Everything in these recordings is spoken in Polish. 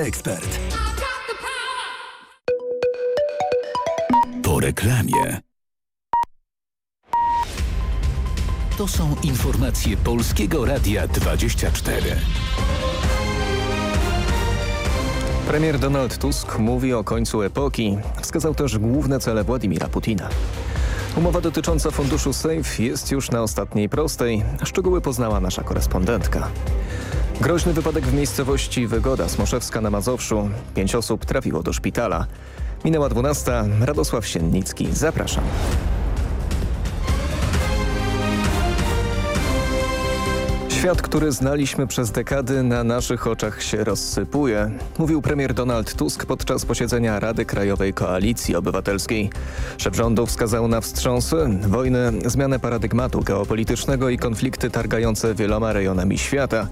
Ekspert. Po reklamie. To są informacje Polskiego Radia 24. Premier Donald Tusk mówi o końcu epoki. Wskazał też główne cele Władimira Putina. Umowa dotycząca funduszu SAFE jest już na ostatniej prostej. Szczegóły poznała nasza korespondentka. Groźny wypadek w miejscowości Wygoda Smoszewska na Mazowszu. Pięć osób trafiło do szpitala. Minęła 12. Radosław Siennicki. Zapraszam. Świat, który znaliśmy przez dekady na naszych oczach się rozsypuje, mówił premier Donald Tusk podczas posiedzenia Rady Krajowej Koalicji Obywatelskiej. Szef rządu wskazał na wstrząsy, wojny, zmianę paradygmatu geopolitycznego i konflikty targające wieloma rejonami świata.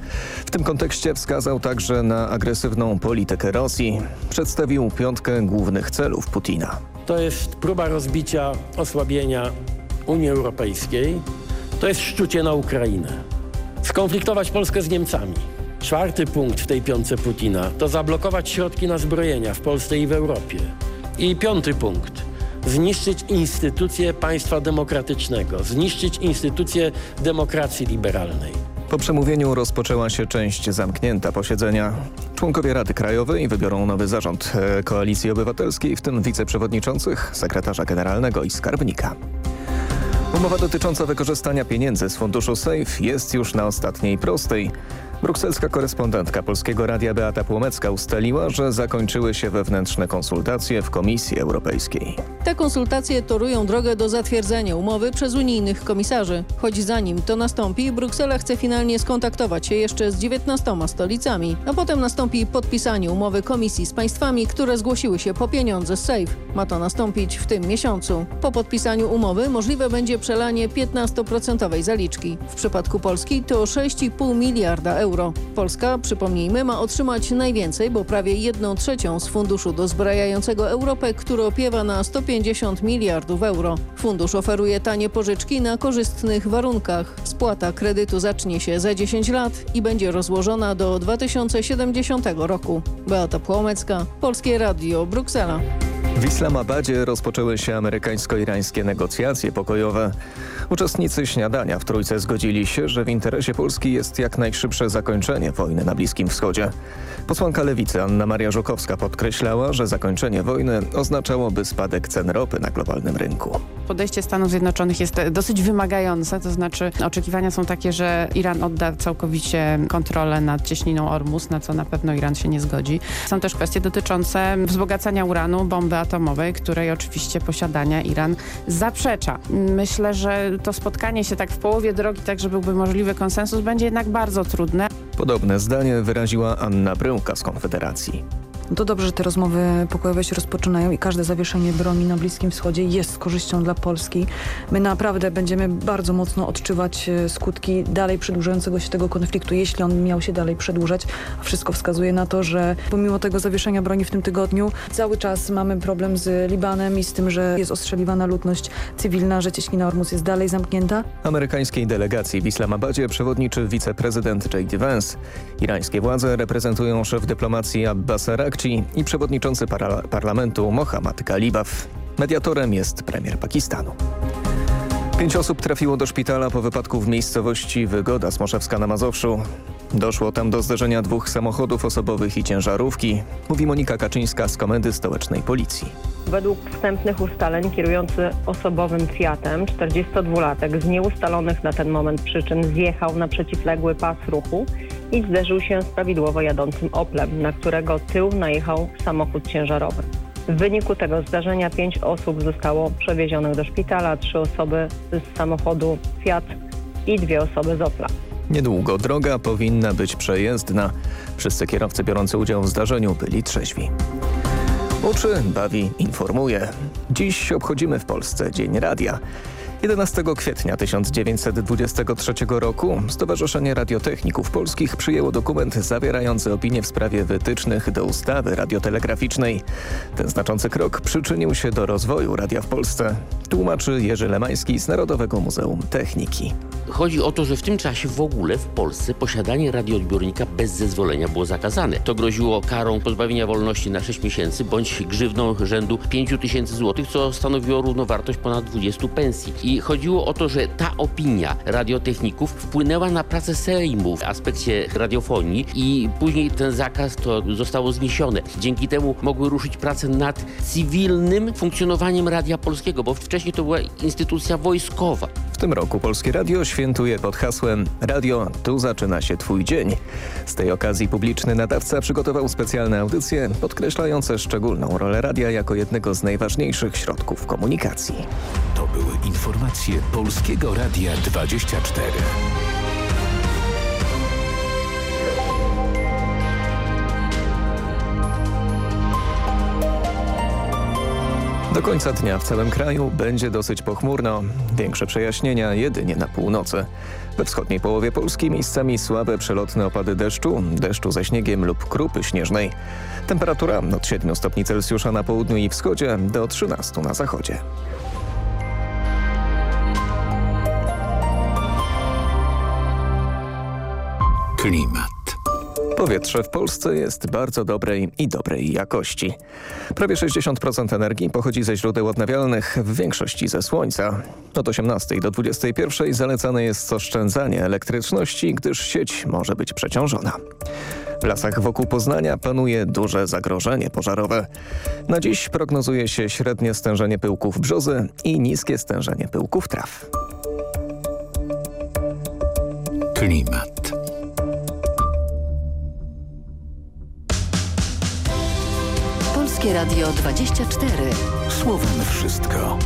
W tym kontekście wskazał także na agresywną politykę Rosji. Przedstawił piątkę głównych celów Putina. To jest próba rozbicia, osłabienia Unii Europejskiej. To jest szczucie na Ukrainę skonfliktować Polskę z Niemcami. Czwarty punkt w tej piątce Putina to zablokować środki na zbrojenia w Polsce i w Europie. I piąty punkt zniszczyć instytucje państwa demokratycznego, zniszczyć instytucje demokracji liberalnej. Po przemówieniu rozpoczęła się część zamknięta posiedzenia. Członkowie Rady Krajowej wybiorą nowy zarząd e, Koalicji Obywatelskiej, w tym wiceprzewodniczących, sekretarza generalnego i skarbnika. Umowa dotycząca wykorzystania pieniędzy z funduszu SAFE jest już na ostatniej prostej. Brukselska korespondentka Polskiego Radia Beata Płomecka ustaliła, że zakończyły się wewnętrzne konsultacje w Komisji Europejskiej. Te konsultacje torują drogę do zatwierdzenia umowy przez unijnych komisarzy. Choć zanim to nastąpi, Bruksela chce finalnie skontaktować się jeszcze z 19 stolicami, a potem nastąpi podpisanie umowy komisji z państwami, które zgłosiły się po pieniądze z SAFE. Ma to nastąpić w tym miesiącu. Po podpisaniu umowy możliwe będzie przelanie 15% zaliczki. W przypadku Polski to 6,5 miliarda euro euro. Polska, przypomnijmy, ma otrzymać najwięcej, bo prawie 1 trzecią z funduszu dozbrajającego Europę, który opiewa na 150 miliardów euro. Fundusz oferuje tanie pożyczki na korzystnych warunkach. Spłata kredytu zacznie się za 10 lat i będzie rozłożona do 2070 roku. Beata Płomecka, Polskie Radio, Bruksela. W Islamabadzie rozpoczęły się amerykańsko-irańskie negocjacje pokojowe. Uczestnicy śniadania w Trójce zgodzili się, że w interesie Polski jest jak najszybsze zakończenie wojny na Bliskim Wschodzie. Posłanka Lewicy Anna Maria Żukowska podkreślała, że zakończenie wojny oznaczałoby spadek cen ropy na globalnym rynku. Podejście Stanów Zjednoczonych jest dosyć wymagające, to znaczy oczekiwania są takie, że Iran odda całkowicie kontrolę nad cieśniną Ormus, na co na pewno Iran się nie zgodzi. Są też kwestie dotyczące wzbogacania uranu, bomby atomowej, której oczywiście posiadania Iran zaprzecza. Myślę, że to spotkanie się tak w połowie drogi, tak żeby byłby możliwy konsensus, będzie jednak bardzo trudne. Podobne zdanie wyraziła Anna Bryłka z Konfederacji. To dobrze, że te rozmowy pokojowe się rozpoczynają i każde zawieszenie broni na Bliskim Wschodzie jest z korzyścią dla Polski. My naprawdę będziemy bardzo mocno odczuwać e, skutki dalej przedłużającego się tego konfliktu, jeśli on miał się dalej przedłużać. A wszystko wskazuje na to, że pomimo tego zawieszenia broni w tym tygodniu cały czas mamy problem z Libanem i z tym, że jest ostrzeliwana ludność cywilna, że cieśnina Ormus jest dalej zamknięta. Amerykańskiej delegacji w Islamabadzie przewodniczy wiceprezydent J.D. Vance. Irańskie władze reprezentują szef dyplomacji Abbas Arak i przewodniczący para parlamentu Mohammad Ghalibaf. Mediatorem jest premier Pakistanu. Pięć osób trafiło do szpitala po wypadku w miejscowości Wygoda Smoszewska na Mazowszu. Doszło tam do zderzenia dwóch samochodów osobowych i ciężarówki, mówi Monika Kaczyńska z Komendy Stołecznej Policji. Według wstępnych ustaleń kierujący osobowym Fiatem 42-latek z nieustalonych na ten moment przyczyn zjechał na przeciwległy pas ruchu i zderzył się z prawidłowo jadącym Oplem, na którego tył najechał samochód ciężarowy. W wyniku tego zdarzenia pięć osób zostało przewiezionych do szpitala, trzy osoby z samochodu Fiat i dwie osoby z Opla. Niedługo droga powinna być przejezdna. Wszyscy kierowcy biorący udział w zdarzeniu byli trzeźwi. Uczy, bawi, informuje. Dziś obchodzimy w Polsce Dzień Radia. 11 kwietnia 1923 roku Stowarzyszenie Radiotechników Polskich przyjęło dokument zawierający opinię w sprawie wytycznych do ustawy radiotelegraficznej. Ten znaczący krok przyczynił się do rozwoju radia w Polsce, tłumaczy Jerzy Lemański z Narodowego Muzeum Techniki. chodzi o to, że w tym czasie w ogóle w Polsce posiadanie radioodbiornika bez zezwolenia było zakazane. To groziło karą pozbawienia wolności na 6 miesięcy bądź grzywną rzędu 5 tysięcy złotych, co stanowiło równowartość ponad 20 pensji. I chodziło o to, że ta opinia radiotechników wpłynęła na pracę Sejmu w aspekcie radiofonii i później ten zakaz to zostało zniesione. Dzięki temu mogły ruszyć prace nad cywilnym funkcjonowaniem Radia Polskiego, bo wcześniej to była instytucja wojskowa. W tym roku Polskie Radio świętuje pod hasłem Radio, tu zaczyna się Twój dzień. Z tej okazji publiczny nadawca przygotował specjalne audycje podkreślające szczególną rolę radia jako jednego z najważniejszych środków komunikacji. To były informacje Polskiego Radia 24. Do końca dnia w całym kraju będzie dosyć pochmurno. Większe przejaśnienia jedynie na północy. We wschodniej połowie Polski miejscami słabe przelotne opady deszczu, deszczu ze śniegiem lub krupy śnieżnej. Temperatura od 7 stopni Celsjusza na południu i wschodzie do 13 na zachodzie. Klimat. Powietrze w Polsce jest bardzo dobrej i dobrej jakości. Prawie 60% energii pochodzi ze źródeł odnawialnych, w większości ze słońca. Od 18 do 21 zalecane jest oszczędzanie elektryczności, gdyż sieć może być przeciążona. W lasach wokół Poznania panuje duże zagrożenie pożarowe. Na dziś prognozuje się średnie stężenie pyłków brzozy i niskie stężenie pyłków traw. Klimat. Polskie Radio 24. Słowem wszystko.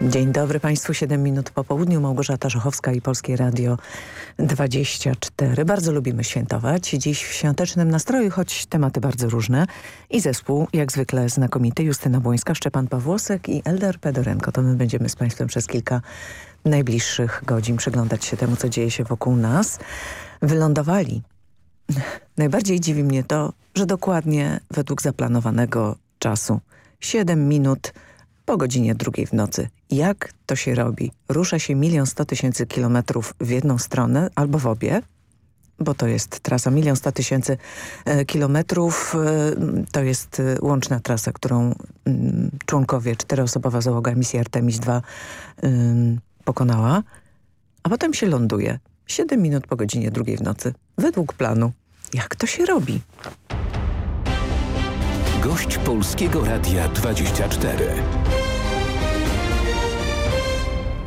Dzień dobry Państwu, 7 minut po południu. Małgorzata Żochowska i Polskie Radio 24. Bardzo lubimy świętować. Dziś w świątecznym nastroju, choć tematy bardzo różne. I zespół, jak zwykle znakomity, Justyna Błońska, Szczepan Pawłosek i Eldar Pedorenko. To my będziemy z Państwem przez kilka najbliższych godzin przyglądać się temu, co dzieje się wokół nas. Wylądowali. Najbardziej dziwi mnie to, że dokładnie według zaplanowanego czasu. 7 minut po godzinie drugiej w nocy. Jak to się robi? Rusza się milion sto tysięcy kilometrów w jedną stronę albo w obie, bo to jest trasa milion sto tysięcy e, kilometrów. e, To jest e, łączna trasa, którą mm, członkowie, czteroosobowa załoga misji Artemis II pokonała. A potem się ląduje. 7 minut po godzinie drugiej w nocy. Według planu. Jak to się robi? Gość Polskiego Radia 24.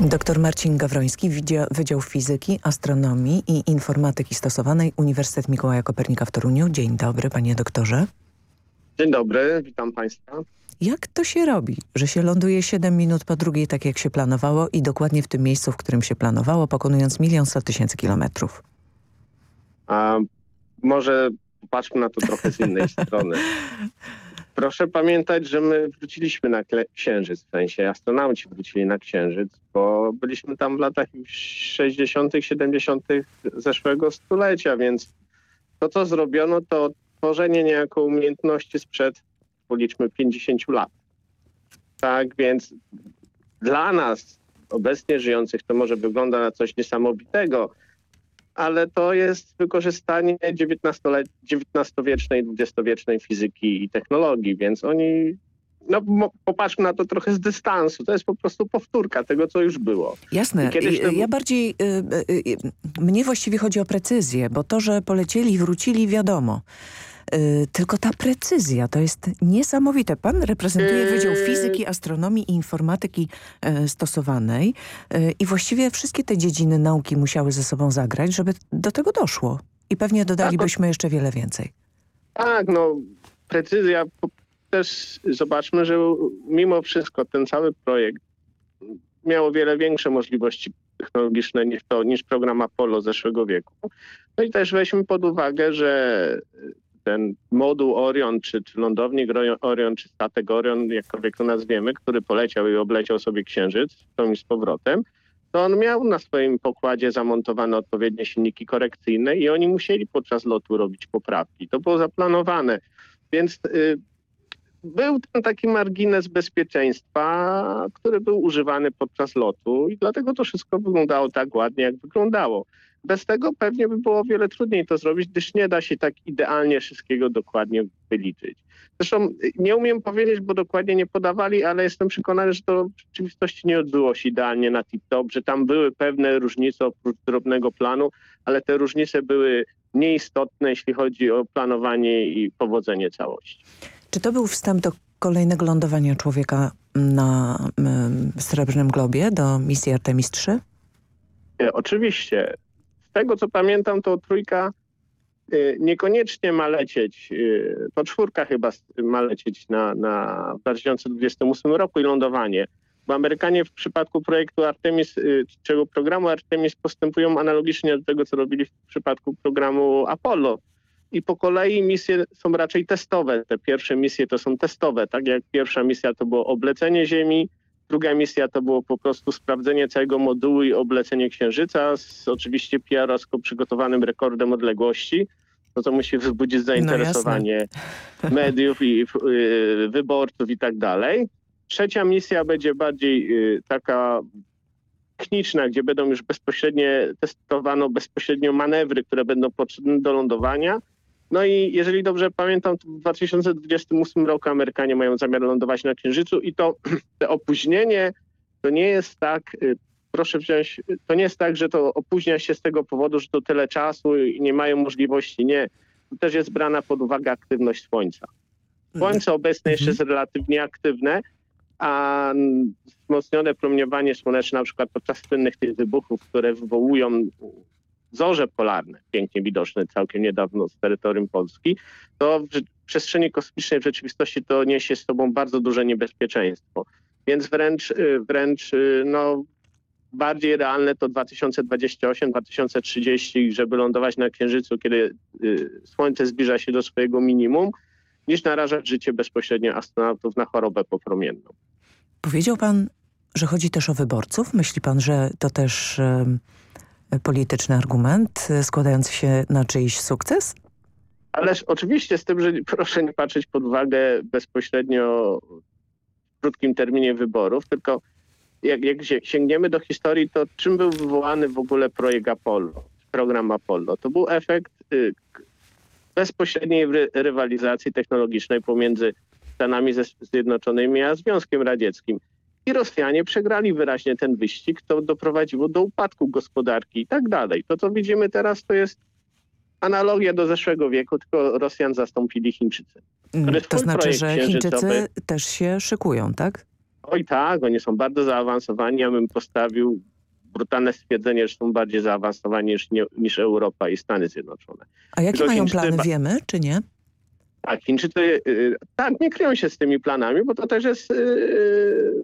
Dr Marcin Gawroński, Wydzia- Wydział Fizyki, Astronomii i Informatyki Stosowanej Uniwersytet Mikołaja Kopernika w Toruniu. Dzień dobry, panie doktorze. Dzień dobry, witam Państwa. Jak to się robi, że się ląduje 7 minut po drugiej, tak jak się planowało i dokładnie w tym miejscu, w którym się planowało, pokonując milion sto tysięcy kilometrów? A może popatrzmy na to trochę z innej strony. Proszę pamiętać, że my wróciliśmy na Księżyc, w sensie astronauci wrócili na Księżyc, bo byliśmy tam w latach 60., 70. zeszłego stulecia, więc to, co zrobiono, to tworzenie niejako umiejętności sprzed, policzmy, 50 lat. Tak więc dla nas, obecnie żyjących, to może wygląda na coś niesamowitego, ale to jest wykorzystanie XIX-wiecznej, XX-wiecznej fizyki i technologii, więc oni, no popatrzmy na to trochę z dystansu, to jest po prostu powtórka tego, co już było. Jasne. Kiedyś Ja bardziej... Y, y, y, mnie właściwie chodzi o precyzję, bo to, że polecieli i wrócili, wiadomo. Y, tylko ta precyzja to jest niesamowite. Pan reprezentuje Yy. Wydział Fizyki, Astronomii i Informatyki y, Stosowanej y, i właściwie wszystkie te dziedziny nauki musiały ze sobą zagrać, żeby do tego doszło. I pewnie dodalibyśmy jeszcze wiele więcej. Tak, no precyzja też zobaczmy, że mimo wszystko ten cały projekt miał o wiele większe możliwości technologiczne niż, to, niż program Apollo zeszłego wieku. No i też weźmy pod uwagę, że ten moduł Orion, czy, czy lądownik Orion, czy statek Orion, jakkolwiek to nazwiemy, który poleciał i obleciał sobie Księżyc tą i z powrotem, to on miał na swoim pokładzie zamontowane odpowiednie silniki korekcyjne i oni musieli podczas lotu robić poprawki. To było zaplanowane. Więc y, był ten taki margines bezpieczeństwa, który był używany podczas lotu i dlatego to wszystko wyglądało tak ładnie, jak wyglądało. Bez tego pewnie by było o wiele trudniej to zrobić, gdyż nie da się tak idealnie wszystkiego dokładnie wyliczyć. Zresztą nie umiem powiedzieć, bo dokładnie nie podawali, ale jestem przekonany, że to w rzeczywistości nie odbyło się idealnie na tip-top, że tam były pewne różnice oprócz drobnego planu, ale te różnice były nieistotne, jeśli chodzi o planowanie i powodzenie całości. Czy to był wstęp do kolejnego lądowania człowieka na y, Srebrnym Globie, do misji Artemis 3? Nie, oczywiście. Z tego co pamiętam, to trójka y, niekoniecznie ma lecieć, y, to czwórka chyba ma lecieć na, na 2028 roku i lądowanie. Bo Amerykanie w przypadku projektu Artemis, y, czego programu Artemis postępują analogicznie do tego, co robili w przypadku programu Apollo. I po kolei misje są raczej testowe. Te pierwsze misje to są testowe. Tak jak pierwsza misja to było oblecenie Ziemi, druga misja to było po prostu sprawdzenie całego modułu i oblecenie Księżyca z oczywiście PR-owsko przygotowanym rekordem odległości. No to musi wzbudzić zainteresowanie no mediów i y, wyborców i tak dalej. Trzecia misja będzie bardziej y, taka techniczna, gdzie będą już bezpośrednio testowano bezpośrednio manewry, które będą potrzebne do lądowania. No i jeżeli dobrze pamiętam, to w 2028 roku Amerykanie mają zamiar lądować na Księżycu i to te opóźnienie to nie jest tak, y, proszę wziąć, to nie jest tak, że to opóźnia się z tego powodu, że to tyle czasu i nie mają możliwości. Nie. To też jest brana pod uwagę aktywność Słońca. Słońce obecne jeszcze jest relatywnie aktywne, a wzmocnione promieniowanie słoneczne, na przykład podczas słynnych tych wybuchów, które wywołują zorze polarne, pięknie widoczne całkiem niedawno z terytorium Polski, to w przestrzeni kosmicznej w rzeczywistości to niesie z sobą bardzo duże niebezpieczeństwo. Więc wręcz, y, wręcz y, no, bardziej realne to 2028-2030, żeby lądować na Księżycu, kiedy y, Słońce zbliża się do swojego minimum, niż narażać życie bezpośrednio astronautów na chorobę popromienną. Powiedział pan, że chodzi też o wyborców. Myśli pan, że to też y, polityczny argument y, składający się na czyjś sukces? Ależ oczywiście z tym, że proszę nie patrzeć pod uwagę bezpośrednio w krótkim terminie wyborów, tylko jak, jak sięgniemy do historii, to czym był wywołany w ogóle projekt Apollo, program Apollo? To był efekt y, bezpośredniej rywalizacji technologicznej pomiędzy Stanami Zjednoczonymi a Związkiem Radzieckim. I Rosjanie przegrali wyraźnie ten wyścig, to doprowadziło do upadku gospodarki i tak dalej. To, co widzimy teraz, to jest analogia do zeszłego wieku, tylko Rosjan zastąpili Chińczycy. Mm, to znaczy, że Chińczycy też się szykują, tak? Oj tak, oni są bardzo zaawansowani. Ja bym postawił brutalne stwierdzenie, że są bardziej zaawansowani niż, niż Europa i Stany Zjednoczone. A jakie mają Chińczycy, plany, wiemy, czy nie? Tak, Chińczycy yy, tak, nie kryją się z tymi planami, bo to też jest yy,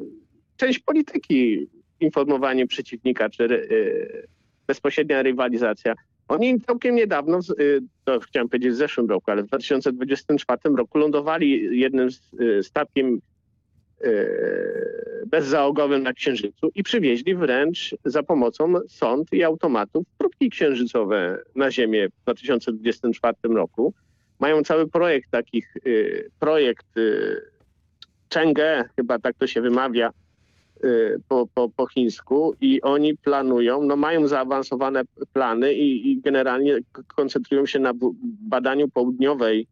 część polityki, informowanie przeciwnika, czy yy, bezpośrednia rywalizacja. Oni całkiem niedawno, y, to chciałem powiedzieć w zeszłym roku, ale w 2024 roku lądowali jednym y, statkiem bezzałogowym na Księżycu i przywieźli wręcz za pomocą sond i automatów próbki księżycowe na Ziemię w 2024 roku. Mają cały projekt takich, projekt Cheng'e, chyba tak to się wymawia po, po, po chińsku i oni planują, no mają zaawansowane plany i, i generalnie koncentrują się na badaniu południowej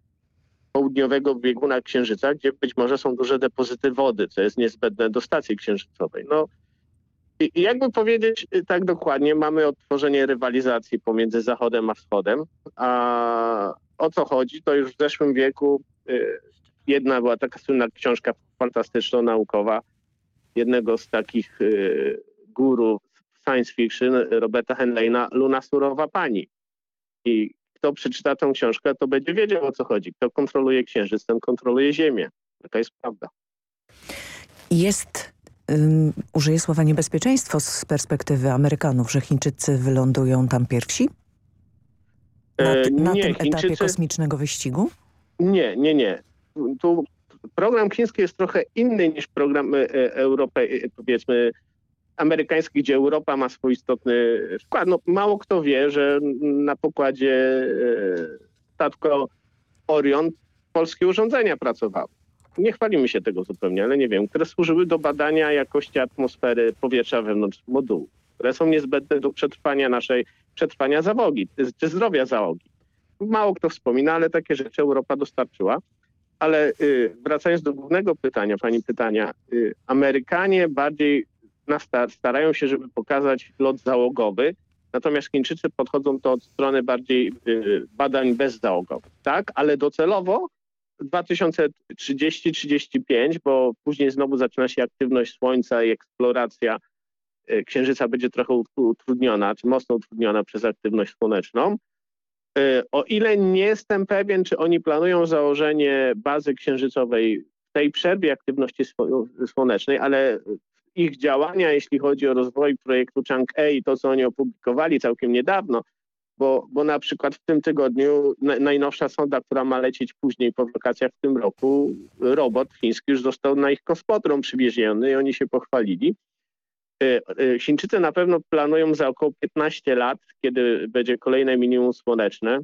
południowego bieguna Księżyca, gdzie być może są duże depozyty wody, co jest niezbędne do stacji księżycowej. No, i, i jakby powiedzieć y, tak dokładnie, mamy odtworzenie rywalizacji pomiędzy Zachodem a Wschodem, a o co chodzi, to już w zeszłym wieku y, jedna była taka słynna książka fantastyczno-naukowa jednego z takich y, guru science fiction, Roberta Henleina, Luna Surowa Pani. I kto przeczyta tę książkę, to będzie wiedział o co chodzi. Kto kontroluje księżyc, ten kontroluje Ziemię. Taka jest prawda. Jest, um, użyję słowa niebezpieczeństwo z perspektywy Amerykanów, że Chińczycy wylądują tam pierwsi? Na, e, na nie, tym Chińczycy... etapie kosmicznego wyścigu? Nie, nie, nie. Tu program chiński jest trochę inny niż program e, e, Europejski, powiedzmy amerykański, gdzie Europa ma swój istotny wkład. No, mało kto wie, że na pokładzie e, statko Orion polskie urządzenia pracowały. nie chwalimy się tego zupełnie, ale nie wiem, które służyły do badania jakości atmosfery powietrza wewnątrz modułu, które są niezbędne do przetrwania naszej, przetrwania załogi, czy zdrowia załogi. Mało kto wspomina, ale takie rzeczy Europa dostarczyła. Ale y, wracając do głównego pytania, pani pytania, y, Amerykanie bardziej starają się, żeby pokazać lot załogowy, natomiast Chińczycy podchodzą to od strony bardziej y, badań bezzałogowych. Tak, ale docelowo 2030-35, bo później znowu zaczyna się aktywność Słońca i eksploracja Księżyca będzie trochę utrudniona, czy mocno utrudniona przez aktywność słoneczną. O ile nie jestem pewien, czy oni planują założenie bazy księżycowej w tej przerwie aktywności słonecznej, ale ich działania, jeśli chodzi o rozwój projektu Chang'e i to, co oni opublikowali całkiem niedawno, bo, bo na przykład w tym tygodniu na, najnowsza sonda, która ma lecieć później po wakacjach w tym roku, robot chiński już został na ich kosmodrom przywieziony i oni się pochwalili. E, e, Chińczycy na pewno planują za około 15 lat, kiedy będzie kolejne minimum słoneczne,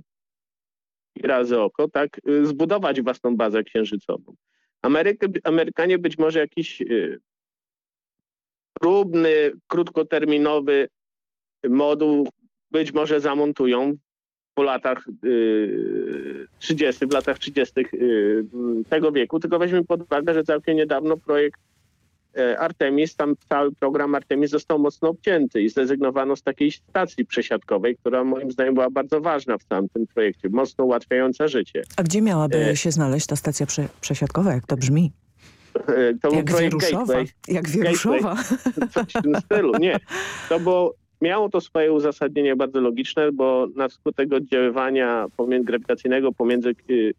i razy oko, tak, e, zbudować własną bazę księżycową. Ameryka, Amerykanie być może jakiś próbny, krótkoterminowy moduł być może zamontują po latach 30, w latach 30 tego wieku, tylko weźmy pod uwagę, że całkiem niedawno projekt Artemis, tam cały program Artemis został mocno obcięty i zrezygnowano z takiej stacji przesiadkowej, która moim zdaniem była bardzo ważna w całym tym projekcie, mocno ułatwiająca życie. A gdzie miałaby e... się znaleźć ta stacja prze przesiadkowa, jak to brzmi? E, to jak Wieruszowa. Jak Wieruszowa. Coś w tym stylu. Nie. To było, miało to swoje uzasadnienie bardzo logiczne, bo na skutek oddziaływania pomiędzy, grawitacyjnego pomiędzy y,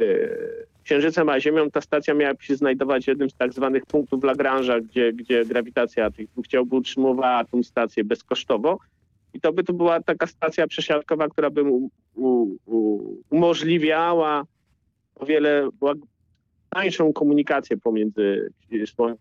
y, Księżycem a Ziemią ta stacja miała się znajdować w jednym z tak zwanych punktów Lagrange'a, gdzie, gdzie grawitacja tych dwóch ciał utrzymywała tą stację bezkosztowo. I to by to była taka stacja przesiadkowa, która by u, u, u, umożliwiała o wiele tańszą komunikację pomiędzy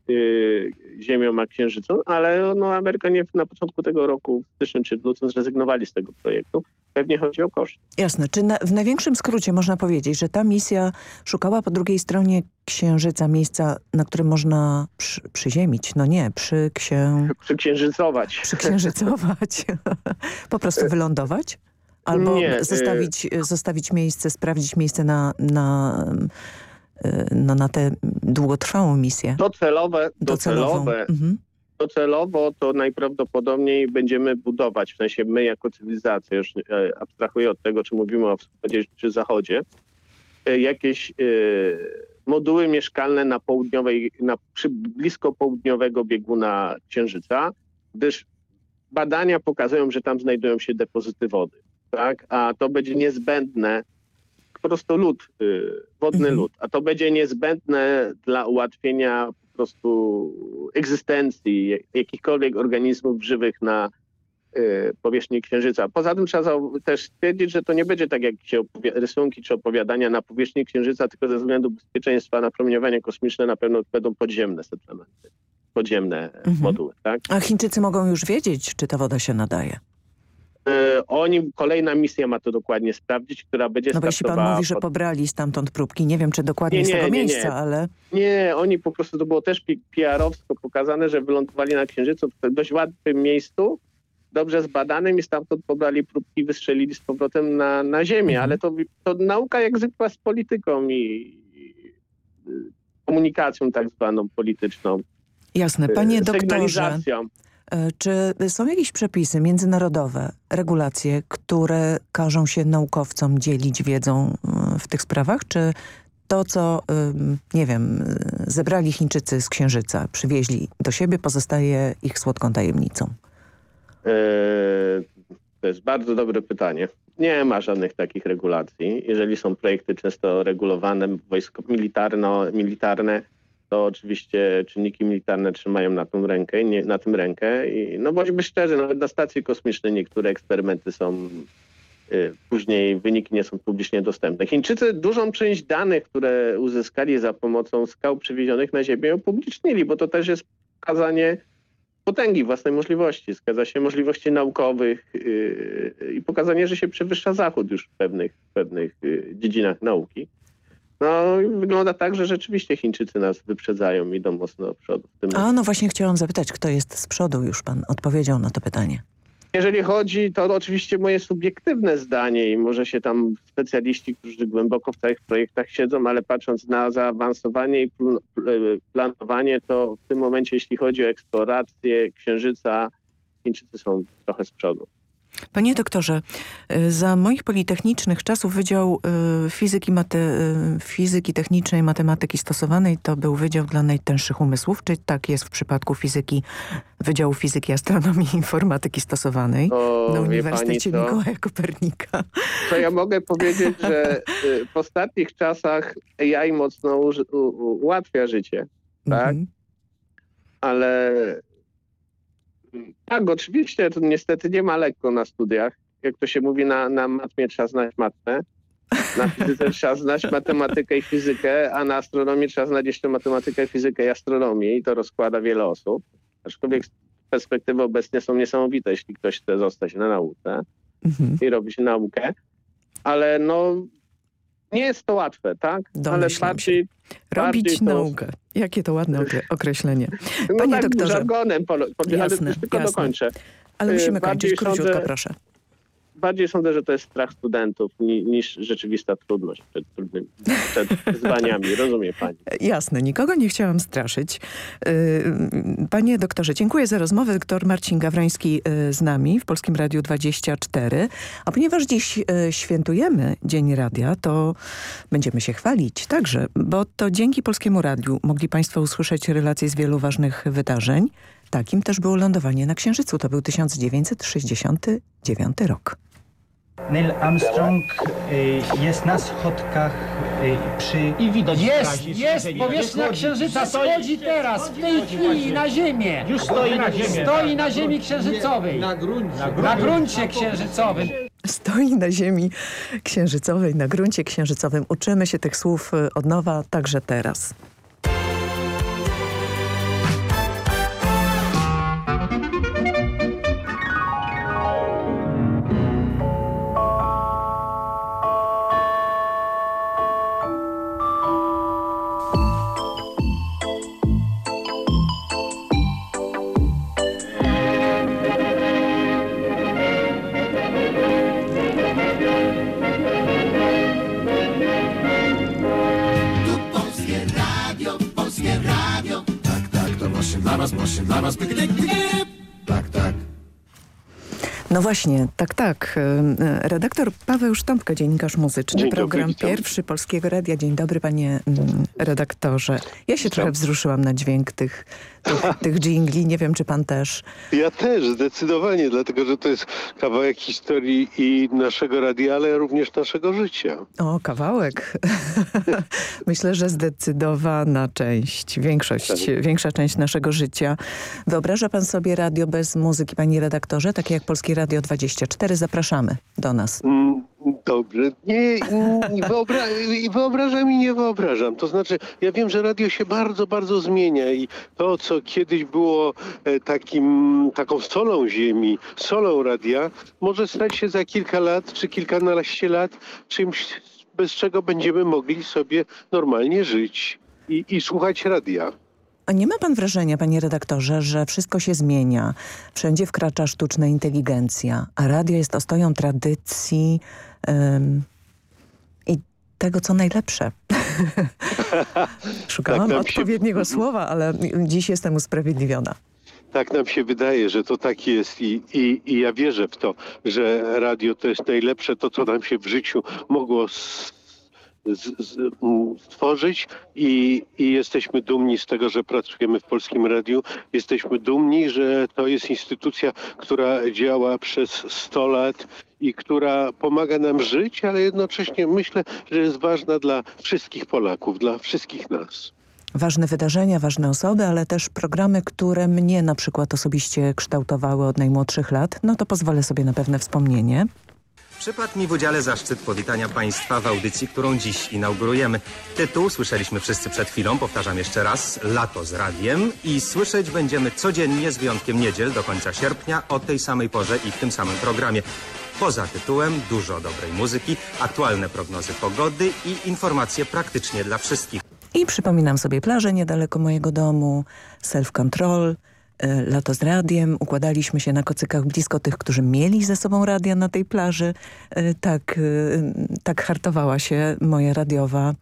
y, Ziemią a Księżycem, ale no, Amerykanie na początku tego roku, w styczniu czy w lutym zrezygnowali z tego projektu. Pewnie chodzi o koszty. Jasne. Czy na, w największym skrócie można powiedzieć, że ta misja szukała po drugiej stronie Księżyca miejsca, na którym można przy, przyziemić? No nie, przy księ... Przyksiężycować. Przyksiężycować. po prostu wylądować? Albo nie, y- zostawić, zostawić miejsce, sprawdzić miejsce na, na no, na tę długotrwałą misję. Docelowe, docelowe, mhm. docelowo to najprawdopodobniej będziemy budować, w sensie my jako cywilizacja, już e, abstrahuję od tego, czy mówimy o wschodzie czy zachodzie, e, jakieś e, moduły mieszkalne na południowej, na, przy blisko południowego bieguna Księżyca, gdyż badania pokazują, że tam znajdują się depozyty wody. Tak? A to będzie niezbędne po prostu lód, y, wodny mhm. lód, a to będzie niezbędne dla ułatwienia po prostu egzystencji jakichkolwiek organizmów żywych na y, powierzchni Księżyca. Poza tym trzeba też stwierdzić, że to nie będzie tak jak się rysunki czy opowiadania na powierzchni Księżyca, tylko ze względu bezpieczeństwa na promieniowanie kosmiczne na pewno będą podziemne settlementy, podziemne mhm. moduły. Tak? A Chińczycy mogą już wiedzieć, czy ta woda się nadaje? E, oni, kolejna misja ma to dokładnie sprawdzić, która będzie No bo jeśli pan mówi, że pod... pobrali stamtąd próbki, nie wiem czy dokładnie nie, nie, z tego nie, miejsca, ale... Nie, oni po prostu, to było też PR-owsko pokazane, że wylądowali na Księżycu w dość łatwym miejscu, dobrze zbadanym i stamtąd pobrali próbki i wystrzelili z powrotem na, na Ziemię, mhm. ale to, to nauka jak zwykła z polityką i, i komunikacją tak zwaną polityczną. Jasne. Panie doktorze, E, czy są jakieś przepisy międzynarodowe, regulacje, które każą się naukowcom dzielić wiedzą e, w tych sprawach, czy to, co, nie wiem, zebrali Chińczycy z Księżyca, przywieźli do siebie, pozostaje ich słodką tajemnicą? E, to jest bardzo dobre pytanie. Nie ma żadnych takich regulacji. Jeżeli są projekty często regulowane, wojsko militarno, militarne, to oczywiście czynniki militarne trzymają na tym rękę, nie, na tym rękę. I, no bądźmy szczerzy, nawet na stacji kosmicznej niektóre eksperymenty są y, później wyniki nie są publicznie dostępne. Chińczycy dużą część danych, które uzyskali za pomocą skał przywiezionych na Ziemię upublicznili, bo to też jest pokazanie potęgi własnej możliwości, zgadza się możliwości naukowych yy, i pokazanie, że się przewyższa Zachód już w pewnych, w pewnych yy, dziedzinach nauki. No wygląda tak, że rzeczywiście Chińczycy nas wyprzedzają, idą mocno do przodu. A no właśnie chciałam zapytać, kto jest z przodu? Już pan odpowiedział na to pytanie. Jeżeli chodzi, to oczywiście moje subiektywne zdanie i może się tam specjaliści, którzy głęboko w tych projektach siedzą, ale patrząc na zaawansowanie i planowanie, to w tym momencie, jeśli chodzi o eksplorację Księżyca, Chińczycy są trochę z przodu. Panie doktorze, y, za moich politechnicznych czasów Wydział y, Fizyki, Mate, y, Fizyki Technicznej Matematyki Stosowanej to był Wydział dla najtęższych umysłów. Czy tak jest w przypadku fizyki, Wydziału Fizyki, Astronomii i Informatyki Stosowanej o, na Uniwersytecie pani, to, Mikołaja Kopernika? To ja mogę powiedzieć, że w ostatnich czasach AI mocno ułatwia życie, tak? Mhm. Ale tak, oczywiście, to niestety nie ma lekko na studiach. Jak to się mówi, na, na matmie trzeba znać matmę, na fizyce trzeba znać matematykę i fizykę, a na astronomii trzeba znać jeszcze matematykę, fizykę i astronomię i to rozkłada wiele osób. Aczkolwiek perspektywy obecnie są niesamowite, jeśli ktoś chce zostać na nauce mhm. i robić naukę. Ale no, nie jest to łatwe, tak? Domyślam Ale bardziej, Robić bardziej naukę. To... Jakie to ładne określenie. No Panie tak, doktorze. żargonem, po, po, jasne, ale tylko jasne. dokończę. Ale musimy kończyć, króciutko sądzę, proszę bardziej sądzę, że to jest strach studentów niż rzeczywista trudność przed, przed wyzwaniami. Rozumie pani. Jasne, nikogo nie chciałam straszyć. Y, panie doktorze, dziękuję za rozmowę. Doktor Marcin Gawroński y, z nami w Polskim Radiu 24. A ponieważ dziś y, świętujemy Dzień Radia, to będziemy się chwalić także, bo to dzięki Polskiemu Radiu mogli państwo usłyszeć relacje z wielu ważnych wydarzeń. Takim też było lądowanie na Księżycu. To był 1969 rok. Neil Armstrong y, jest na schodkach y, przy... I widać Jest, jest, powierzchnia Księżyca schodzi teraz, w tej chwili na Ziemię. Już stoi na ziemi. Stoi na Ziemi Księżycowej. Na gruncie. Na gruncie księżycowym. Stoi na Ziemi Księżycowej, na gruncie księżycowym. Uczymy się tych słów y, od nowa także teraz. No właśnie, tak, tak. E, redaktor Paweł Sztąpka, dziennikarz muzyczny, Dzień program dobry, Pierwszy Polskiego Radia. Dzień dobry panie mm, redaktorze. Ja się trochę wzruszyłam na dźwięk tych, tych, tych dżingli. Nie wiem, czy pan też. Ja też, zdecydowanie, dlatego że to jest kawałek historii i naszego radia, ale również naszego życia. O, kawałek. Myślę, że zdecydowana część, większość, tak. większa część naszego życia. Wyobraża pan sobie radio bez muzyki, panie redaktorze, takie jak Polskie Radio 24. Zapraszamy do nas. Mm, dobrze. Nie, nie wyobra wyobrażam i nie wyobrażam. To znaczy, ja wiem, że radio się bardzo, bardzo zmienia i to, co kiedyś było e, takim, taką solą ziemi, solą radia, może stać się za kilka lat czy kilkanaście lat czymś, bez czego będziemy mogli sobie normalnie żyć i, i słuchać radia. A nie ma pan wrażenia, panie redaktorze, że wszystko się zmienia? Wszędzie wkracza sztuczna inteligencja, a radio jest ostoją tradycji i tego, co najlepsze. Szukałam tak odpowiedniego się... słowa, ale dziś jestem usprawiedliwiona. Tak nam się wydaje, że to tak jest I, i, i ja wierzę w to, że radio to jest najlepsze, to co nam się w życiu mogło stworzyć i, i, jesteśmy dumni z tego, że pracujemy w Polskim Radiu. Jesteśmy dumni, że to jest instytucja, która działa przez 100 lat i która pomaga nam żyć, ale jednocześnie myślę, że jest ważna dla wszystkich Polaków, dla wszystkich nas. Ważne wydarzenia, ważne osoby, ale też programy, które mnie na przykład osobiście kształtowały od najmłodszych lat, no to pozwolę sobie na pewne wspomnienie. Przypadł mi w udziale zaszczyt powitania Państwa w audycji, którą dziś inaugurujemy. Tytuł słyszeliśmy wszyscy przed chwilą, powtarzam jeszcze raz, Lato z radiem i słyszeć będziemy codziennie z wyjątkiem niedziel do końca sierpnia o tej samej porze i w tym samym programie. Poza tytułem dużo dobrej muzyki, aktualne prognozy pogody i informacje praktycznie dla wszystkich. I przypominam sobie plażę niedaleko mojego domu, self-control, lato z radiem. Układaliśmy się na kocykach blisko tych, którzy mieli ze sobą radia na tej plaży. Y, tak, y, tak hartowała się moja radiowa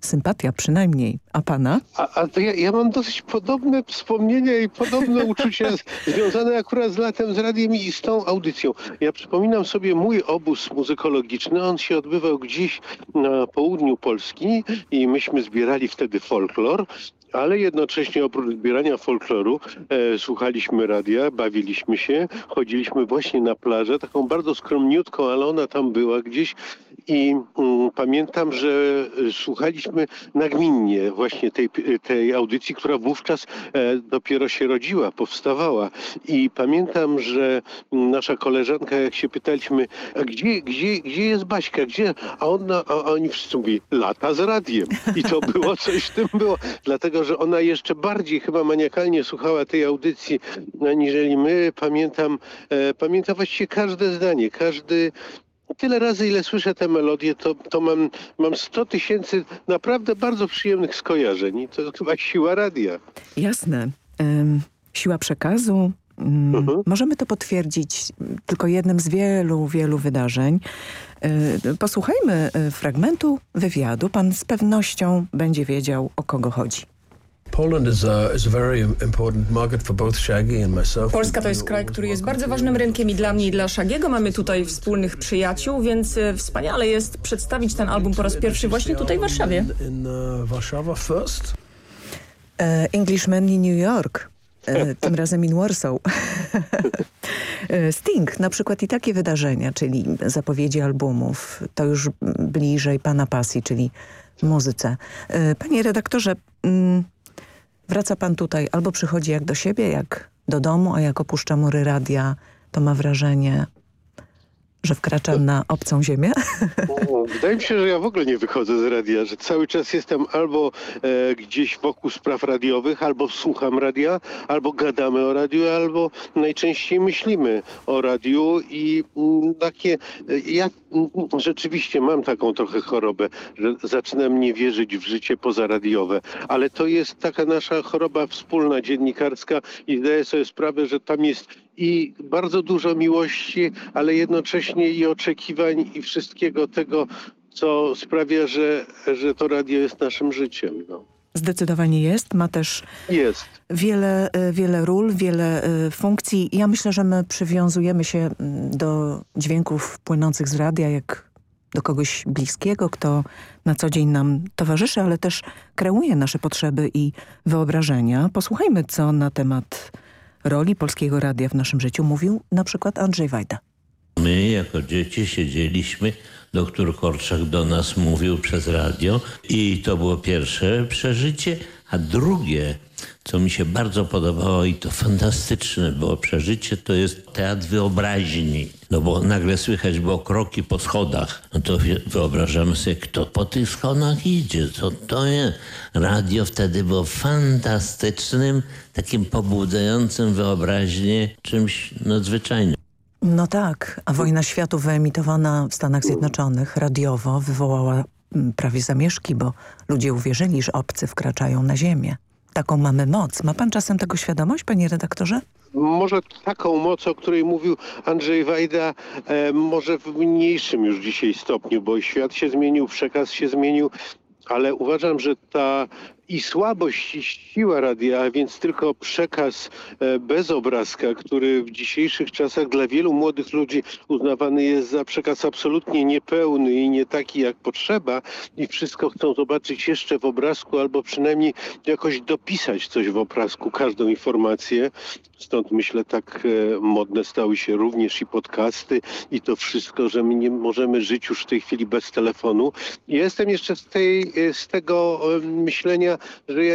sympatia przynajmniej. A pana? A, a to ja, ja mam dosyć podobne wspomnienia i podobne uczucia związane akurat z latem, z radiem i z tą audycją. Ja przypominam sobie mój obóz muzykologiczny. On się odbywał gdzieś na południu Polski i myśmy zbierali wtedy folklor ale jednocześnie oprócz zbierania folkloru e, słuchaliśmy radia, bawiliśmy się, chodziliśmy właśnie na plażę, taką bardzo skromniutką, ale ona tam była gdzieś i mm, pamiętam, że e, słuchaliśmy nagminnie właśnie tej, tej audycji, która wówczas e, dopiero się rodziła, powstawała. I pamiętam, że nasza koleżanka, jak się pytaliśmy, a gdzie, gdzie, gdzie jest Baśka, gdzie? A, ona, a oni wszyscy mówili, lata z radiem. I to było, coś w tym było. Dlatego, że ona jeszcze bardziej chyba maniakalnie słuchała tej audycji, aniżeli my. Pamiętam, e, pamiętam właściwie każde zdanie, każdy tyle razy, ile słyszę tę melodię, to, to mam, mam 100 tysięcy naprawdę bardzo przyjemnych skojarzeń. I to chyba siła radia. Jasne. Ym, siła przekazu. Ym, mhm. Możemy to potwierdzić tylko jednym z wielu, wielu wydarzeń. Yy, posłuchajmy y, fragmentu wywiadu. Pan z pewnością będzie wiedział, o kogo chodzi. Polska to jest kraj, który jest bardzo ważnym rynkiem i dla mnie i dla Shagiego. Mamy tutaj wspólnych przyjaciół, więc e, wspaniale jest przedstawić ten album po raz pierwszy właśnie tutaj w Warszawie. Uh, Englishman in New York. E, tym razem in Warsaw. Sting, na przykład i takie wydarzenia, czyli zapowiedzi albumów, to już bliżej pana pasji, czyli muzyce. Panie redaktorze, mm, Wraca pan tutaj albo przychodzi jak do siebie, jak do domu, a jak opuszcza mury radia, to ma wrażenie, że wkraczam na obcą ziemię? Wydaje mi się, że ja w ogóle nie wychodzę z radia, że cały czas jestem albo e, gdzieś wokół spraw radiowych, albo słucham radia, albo gadamy o radiu, albo najczęściej myślimy o radiu i m, mm, takie, e, ja m, rzeczywiście mam taką trochę chorobę, że zaczynam nie wierzyć w życie pozaradiowe, ale to jest taka nasza choroba wspólna, dziennikarska i zdaję sobie sprawę, że tam jest i bardzo dużo miłości, ale jednocześnie i oczekiwań i wszystkiego tego, co sprawia, że, że to radio jest naszym życiem. No. Zdecydowanie jest. Ma też jest. Wiele, e, wiele ról, wiele e, funkcji. Ja myślę, że my przywiązujemy się mm, do dźwięków płynących z radia jak do kogoś bliskiego, kto na co dzień nam towarzyszy, ale też kreuje nasze potrzeby i wyobrażenia. Posłuchajmy, co na temat roli Polskiego Radia w naszym życiu mówił na przykład Andrzej Wajda. My jako dzieci siedzieliśmy, doktor Korczak do nas mówił przez radio i to było pierwsze przeżycie, a drugie co mi się bardzo podobało i to fantastyczne było przeżycie, to jest teatr wyobraźni. No bo nagle słychać było kroki po schodach. No to wyobrażamy sobie, kto po tych schodach idzie, co to jest. Radio wtedy było fantastycznym, takim pobudzającym wyobraźnię czymś nadzwyczajnym. No tak, a Wojna Światów wyemitowana w Stanach Zjednoczonych radiowo wywołała mm, prawie zamieszki, bo ludzie uwierzyli, że obcy wkraczają na ziemię taką mamy moc. Ma pan czasem tego świadomość, panie redaktorze? Może taką moc, o której mówił Andrzej Wajda, e, może w mniejszym już dzisiaj stopniu, bo świat się zmienił, przekaz się zmienił, ale uważam, że ta i słabość i siła radia, a więc tylko przekaz e, bez obrazka, który w dzisiejszych czasach dla wielu młodych ludzi uznawany jest za przekaz absolutnie niepełny i nie taki jak potrzeba i wszystko chcą zobaczyć jeszcze w obrazku albo przynajmniej jakoś dopisać coś w obrazku, każdą informację. Stąd myślę tak e, modne stały się również i podcasty i to wszystko, że my nie możemy żyć już w tej chwili bez telefonu. Jestem jeszcze z, tej, e, z tego myślenia że ja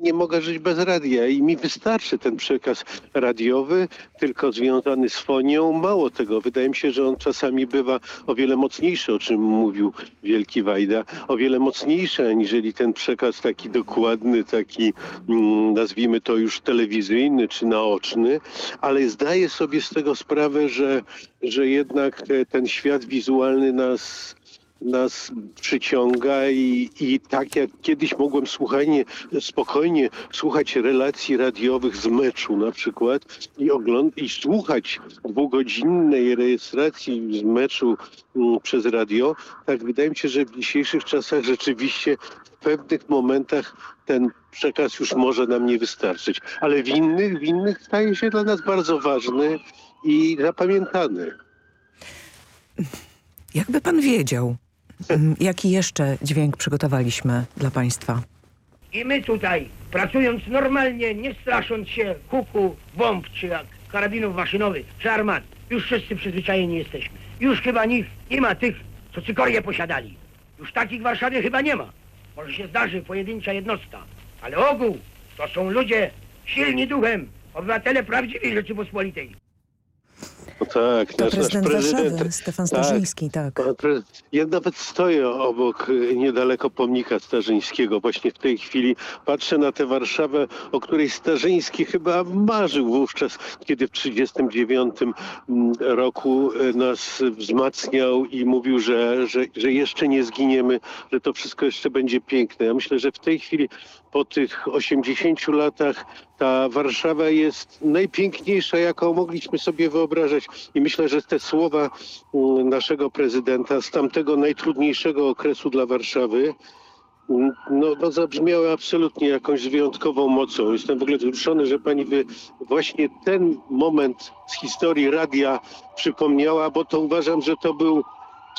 nie mogę żyć bez radia i mi wystarczy ten przekaz radiowy, tylko związany z fonią. Mało tego, wydaje mi się, że on czasami bywa o wiele mocniejszy, o czym mówił Wielki Wajda, o wiele mocniejszy aniżeli ten przekaz taki dokładny, taki mm, nazwijmy to już telewizyjny czy naoczny, ale zdaję sobie z tego sprawę, że, że jednak ten świat wizualny nas nas przyciąga i, i tak jak kiedyś mogłem słuchanie, spokojnie słuchać relacji radiowych z meczu na przykład i, ogląd- i słuchać dwugodzinnej rejestracji z meczu mm, przez radio, tak wydaje mi się, że w dzisiejszych czasach rzeczywiście w pewnych momentach ten przekaz już może nam nie wystarczyć, ale w innych, w innych staje się dla nas bardzo ważny i zapamiętany. Jakby pan wiedział, jaki jeszcze dźwięk przygotowaliśmy dla państwa? I my tutaj, pracując normalnie, nie strasząc się huku, bomb czy jak karabinów maszynowych czy armat, już wszyscy przyzwyczajeni jesteśmy. Już chyba nikt nie ma tych, co cykorię posiadali. Już takich w Warszawie chyba nie ma. Może się zdarzy pojedyncza jednostka, ale ogół to są ludzie silni duchem, obywatele prawdziwej Rzeczypospolitej. No tak, To nasz, nasz prezydent prezydent. Warszawy, Stefan Starzyński, tak. Pre- Ja nawet stoję obok y, niedaleko pomnika Starzyńskiego. Właśnie w tej chwili patrzę na tę Warszawę, o której Starzyński chyba marzył wówczas, kiedy w 1939 roku y, nas wzmacniał i mówił, że, że, że jeszcze nie zginiemy, że to wszystko jeszcze będzie piękne. Ja myślę, że w tej chwili po tych 80 latach ta Warszawa jest najpiękniejsza, jaką mogliśmy sobie wyobrażać. I myślę, że te słowa mm, naszego prezydenta z tamtego najtrudniejszego okresu dla Warszawy mm, no, no zabrzmiały absolutnie jakąś wyjątkową mocą. Jestem w ogóle wzruszony, że pani by właśnie ten moment z historii radia przypomniała, bo to uważam, że to był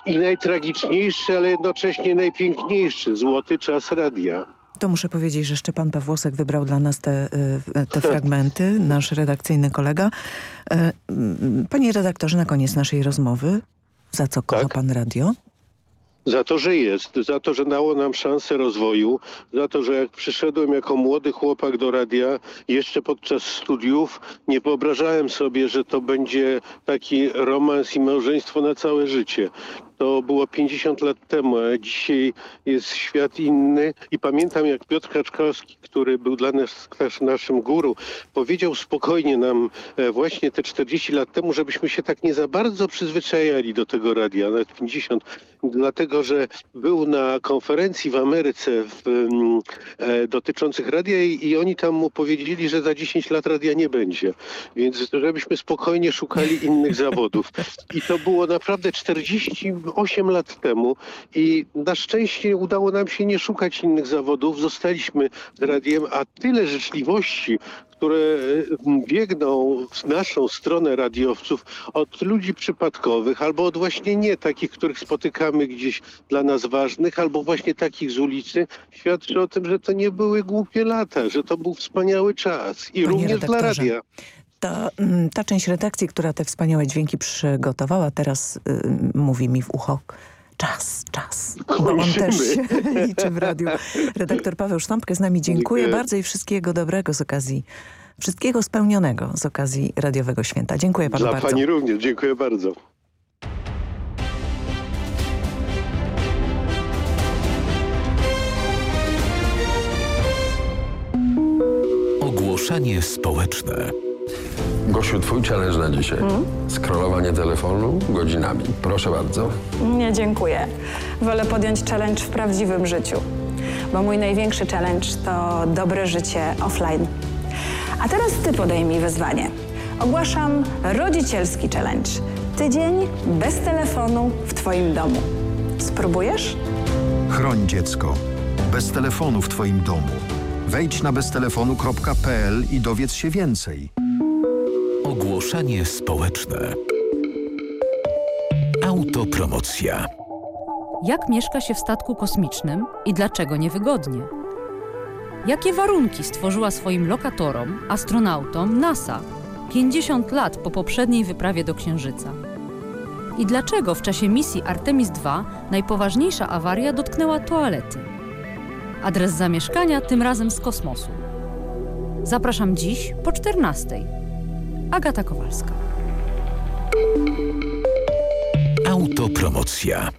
i najtragiczniejszy, ale jednocześnie najpiękniejszy złoty czas radia. To muszę powiedzieć, że Szczepan Pawłosek wybrał dla nas te, y, te fragmenty, nasz redakcyjny kolega. Mm, Panie redaktorze, na koniec naszej rozmowy, za co kocha pan radio? Za to, że jest, za to, że dało nam szansę rozwoju, za to, że jak przyszedłem jako młody chłopak do radia, jeszcze podczas studiów, nie wyobrażałem sobie, że to będzie taki romans i małżeństwo na całe życie. To było 50 lat temu, a dzisiaj jest świat inny. I pamiętam, jak Piotr Kaczkowski, który był dla nas też naszym guru, powiedział spokojnie nam e, właśnie te 40 lat temu, żebyśmy się tak nie za bardzo przyzwyczajali do tego radia, nawet 50, dlatego, że był na konferencji w Ameryce w, mm, e, dotyczących radia i, i oni tam mu powiedzieli, że za 10 lat radia nie będzie. Więc żebyśmy spokojnie szukali innych zawodów. I to było naprawdę 48 lat temu i na szczęście udało nam się nie szukać innych zawodów. Zostaliśmy z radiem, a tyle życzliwości, które e, biegną w naszą stronę radiowców od ludzi przypadkowych, albo od właśnie nie takich, których spotykamy gdzieś dla nas ważnych, albo właśnie takich z ulicy, świadczy o tym, że to nie były głupie lata, że to był wspaniały czas i Panie również dla radia. Ta, mm, ta część redakcji, która te wspaniałe dźwięki przygotowała, teraz y, mówi mi w ucho czas, czas. Bo on też się liczy w radiu. Redaktor Paweł Sztampkę z nami dziękuję, Dziękuję. bardzo i wszystkiego dobrego z okazji, wszystkiego spełnionego z okazji Radiowego Święta. Dziękuję panu Dla bardzo. pani również, dziękuję bardzo. Ogłoszenie społeczne. Gosiu, twój challenge na dzisiaj. Scrollowanie telefonu godzinami. Proszę bardzo. Nie, dziękuję. Wolę podjąć challenge w prawdziwym życiu, bo mój największy challenge to dobre życie offline. A teraz ty podejmij wyzwanie. Ogłaszam rodzicielski challenge. Tydzień bez telefonu w twoim domu. Spróbujesz? Chroń dziecko. Bez telefonu w Twoim domu. Wejdź na beztelefonu.pl i dowiedz się więcej. Ogłoszenie społeczne. Autopromocja. Jak mieszka się w statku kosmicznym i dlaczego niewygodnie? Jakie warunki stworzyła swoim lokatorom, astronautom NASA 50 lat po poprzedniej wyprawie do Księżyca? I dlaczego w czasie misji Artemis II najpoważniejsza awaria dotknęła toalety? Adres zamieszkania tym razem z kosmosu. Zapraszam dziś po 14. Agata Kowalska. Autopromocja.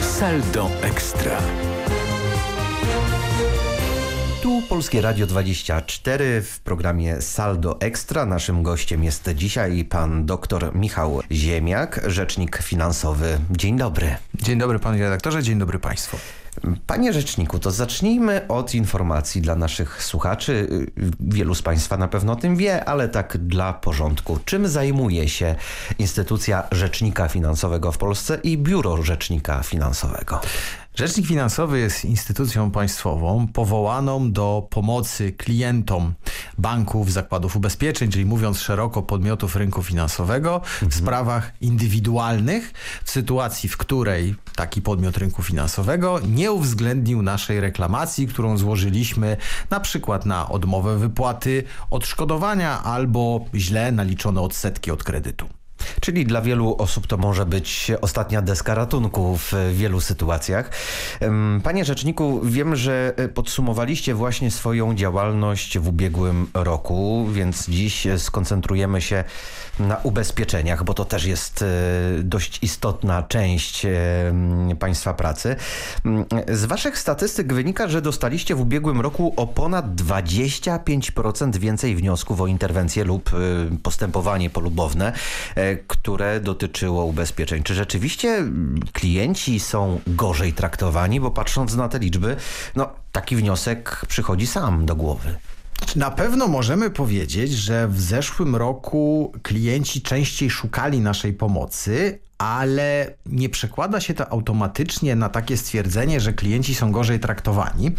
Saldo Ekstra. Tu Polskie Radio 24 w programie Saldo Ekstra. Naszym gościem jest dzisiaj pan dr Michał Ziemiak, rzecznik finansowy. Dzień dobry. Dzień dobry panie redaktorze, dzień dobry państwu. Panie rzeczniku, to zacznijmy od informacji dla naszych słuchaczy. Wielu z Państwa na pewno o tym wie, ale tak dla porządku. Czym zajmuje się instytucja Rzecznika Finansowego w Polsce i Biuro Rzecznika Finansowego? Rzecznik Finansowy jest instytucją państwową powołaną do pomocy klientom banków, zakładów ubezpieczeń, czyli mówiąc szeroko podmiotów rynku finansowego w sprawach indywidualnych, w sytuacji, w której taki podmiot rynku finansowego nie uwzględnił naszej reklamacji, którą złożyliśmy na przykład na odmowę wypłaty odszkodowania albo źle naliczone odsetki od kredytu. Czyli dla wielu osób to może być ostatnia deska ratunku w wielu sytuacjach. Panie Rzeczniku, wiem, że podsumowaliście właśnie swoją działalność w ubiegłym roku, więc dziś skoncentrujemy się na ubezpieczeniach, bo to też jest dość istotna część Państwa pracy. Z Waszych statystyk wynika, że dostaliście w ubiegłym roku o ponad 25% więcej wniosków o interwencję lub postępowanie polubowne które dotyczyło ubezpieczeń. Czy rzeczywiście klienci są gorzej traktowani? Bo patrząc na te liczby, no taki wniosek przychodzi sam do głowy. Na pewno możemy powiedzieć, że w zeszłym roku klienci częściej szukali naszej pomocy, ale nie przekłada się to automatycznie na takie stwierdzenie, że klienci są gorzej traktowani,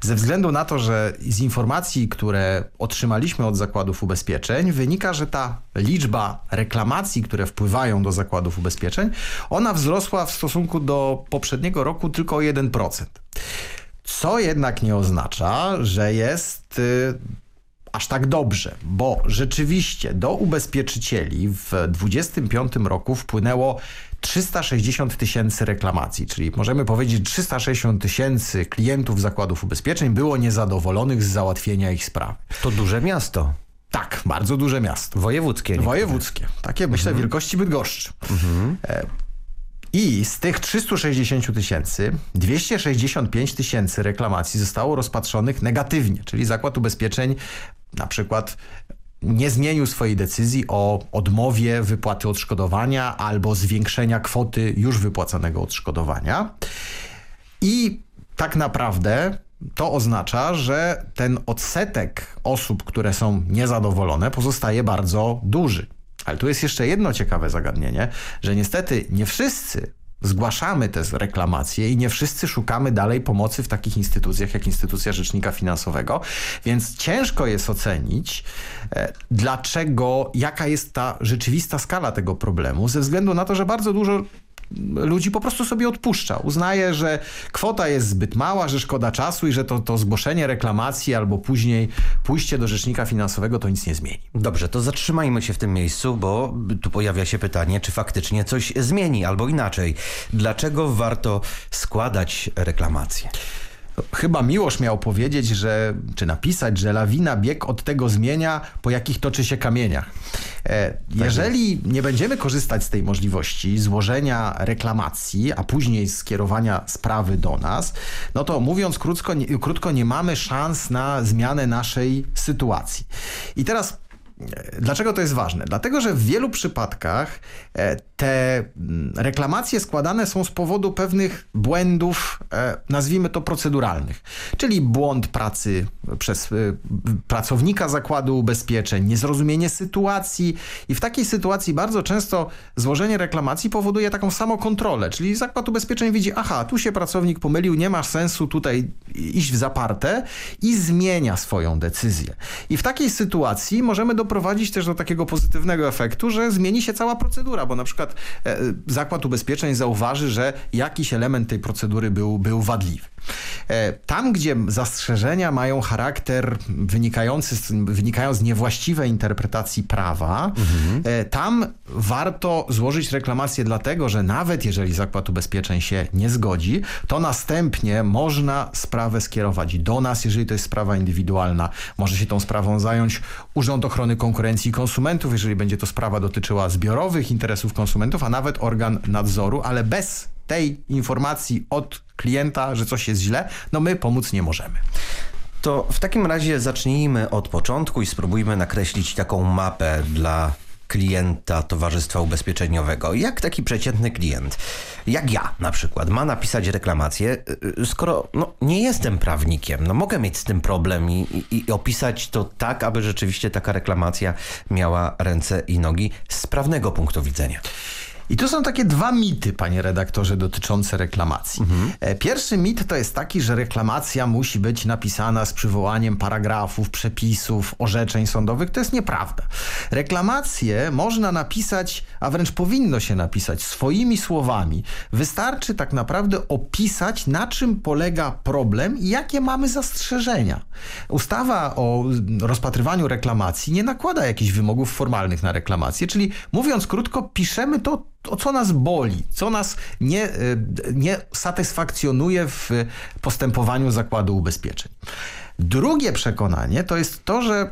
ze względu na to, że z informacji, które otrzymaliśmy od zakładów ubezpieczeń, wynika, że ta liczba reklamacji, które wpływają do zakładów ubezpieczeń, ona wzrosła w stosunku do poprzedniego roku tylko o 1%. Co jednak nie oznacza, że jest... Yy, aż tak dobrze, bo rzeczywiście do ubezpieczycieli w 2025 roku wpłynęło 360 tysięcy reklamacji, czyli możemy powiedzieć 360 tysięcy klientów zakładów ubezpieczeń było niezadowolonych z załatwienia ich sprawy. To duże miasto. Tak, bardzo duże miasto. Wojewódzkie. Wojewódzkie. Takie mhm. myślę wielkości Bydgoszczy. Mhm. I z tych 360 tysięcy 265 tysięcy reklamacji zostało rozpatrzonych negatywnie, czyli Zakład Ubezpieczeń na przykład nie zmienił swojej decyzji o odmowie wypłaty odszkodowania albo zwiększenia kwoty już wypłacanego odszkodowania. I tak naprawdę to oznacza, że ten odsetek osób, które są niezadowolone pozostaje bardzo duży. Ale tu jest jeszcze jedno ciekawe zagadnienie, że niestety nie wszyscy zgłaszamy te reklamacje i nie wszyscy szukamy dalej pomocy w takich instytucjach jak instytucja Rzecznika Finansowego, więc ciężko jest ocenić, e, dlaczego, jaka jest ta rzeczywista skala tego problemu, ze względu na to, że bardzo dużo ludzi po prostu sobie odpuszcza. Uznaje, że kwota jest zbyt mała, że szkoda czasu i że to, to zgłoszenie reklamacji albo później pójście do rzecznika finansowego to nic nie zmieni. Dobrze, to zatrzymajmy się w tym miejscu, bo tu pojawia się pytanie, czy faktycznie coś zmieni, albo inaczej. Dlaczego warto składać reklamację? Chyba Miłosz miał powiedzieć, że, czy napisać, że lawina bieg od tego zmienia, po jakich toczy się kamieniach. E, tak jeżeli nie będziemy korzystać z tej możliwości złożenia reklamacji, a później skierowania sprawy do nas, no to mówiąc krótko, nie, krótko, nie mamy szans na zmianę naszej sytuacji. I teraz Dlaczego to jest ważne? Dlatego, że w wielu przypadkach e, te mm, reklamacje składane są z powodu pewnych błędów, e, nazwijmy to proceduralnych, czyli błąd pracy przez e, pracownika zakładu ubezpieczeń, niezrozumienie sytuacji i w takiej sytuacji bardzo często złożenie reklamacji powoduje taką samokontrolę, czyli zakład ubezpieczeń widzi, aha, tu się pracownik pomylił, nie ma sensu tutaj iść w zaparte i zmienia swoją decyzję. I w takiej sytuacji możemy do doprowadzić też do takiego pozytywnego efektu, że zmieni się cała procedura, bo na przykład e, Zakład Ubezpieczeń zauważy, że jakiś element tej procedury był, był wadliwy. E, tam, gdzie zastrzeżenia mają charakter wynikający z, wynikają z niewłaściwej interpretacji prawa, mhm. tam warto złożyć reklamację dlatego, że nawet jeżeli Zakład Ubezpieczeń się nie zgodzi, to następnie można sprawę skierować do nas, jeżeli to jest sprawa indywidualna. Może się tą sprawą zająć Urząd Ochrony Konkurencji Konsumentów, jeżeli będzie to sprawa dotyczyła zbiorowych interesów konsumentów, a nawet organ nadzoru, ale bez tej informacji od klienta, że coś jest źle, no my pomóc nie możemy. To w takim razie zacznijmy od początku i spróbujmy nakreślić taką mapę dla klienta towarzystwa ubezpieczeniowego. Jak taki przeciętny klient, jak ja na przykład, ma napisać reklamację, y, y, skoro no, nie jestem prawnikiem, no mogę mieć z tym problem i, i, i opisać to tak, aby rzeczywiście taka reklamacja miała ręce i nogi z prawnego punktu widzenia. I tu są takie dwa mity, panie redaktorze, dotyczące reklamacji. Mhm. Pierwszy mit to jest taki, że reklamacja musi być napisana z przywołaniem paragrafów, przepisów, orzeczeń sądowych. To jest nieprawda. Reklamację można napisać, a wręcz powinno się napisać swoimi słowami. Wystarczy tak naprawdę opisać, na czym polega problem i jakie mamy zastrzeżenia. Ustawa o rozpatrywaniu reklamacji nie nakłada jakichś wymogów formalnych na reklamację, czyli mówiąc krótko, piszemy to o co nas boli, co nas nie, e, nie satysfakcjonuje w postępowaniu zakładu ubezpieczeń. Drugie przekonanie to jest to, że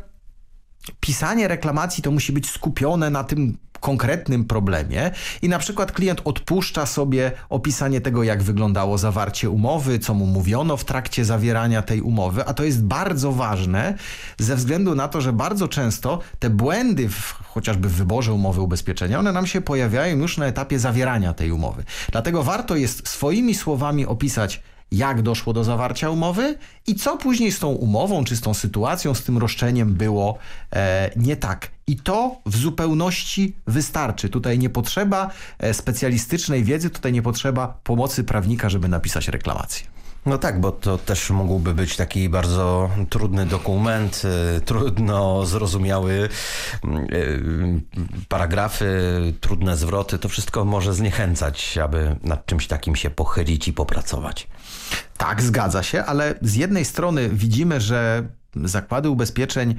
pisanie reklamacji to musi być skupione na tym konkretnym problemie i na przykład klient odpuszcza sobie opisanie tego, jak wyglądało zawarcie umowy, co mu mówiono w trakcie zawierania tej umowy, a to jest bardzo ważne ze względu na to, że bardzo często te błędy w, chociażby w wyborze umowy ubezpieczenia, one nam się pojawiają już na etapie zawierania tej umowy. Dlatego warto jest swoimi słowami opisać jak doszło do zawarcia umowy i co później z tą umową, czy z tą sytuacją, z tym roszczeniem było e, nie tak. I to w zupełności wystarczy. Tutaj nie potrzeba e, specjalistycznej wiedzy, tutaj nie potrzeba pomocy prawnika, żeby napisać reklamację. No tak, bo to też mógłby być taki bardzo trudny dokument, y, trudno zrozumiały, y, paragrafy, trudne zwroty. To wszystko może zniechęcać, aby nad czymś takim się pochylić i popracować. Tak, zgadza się, ale z jednej strony widzimy, że zakłady ubezpieczeń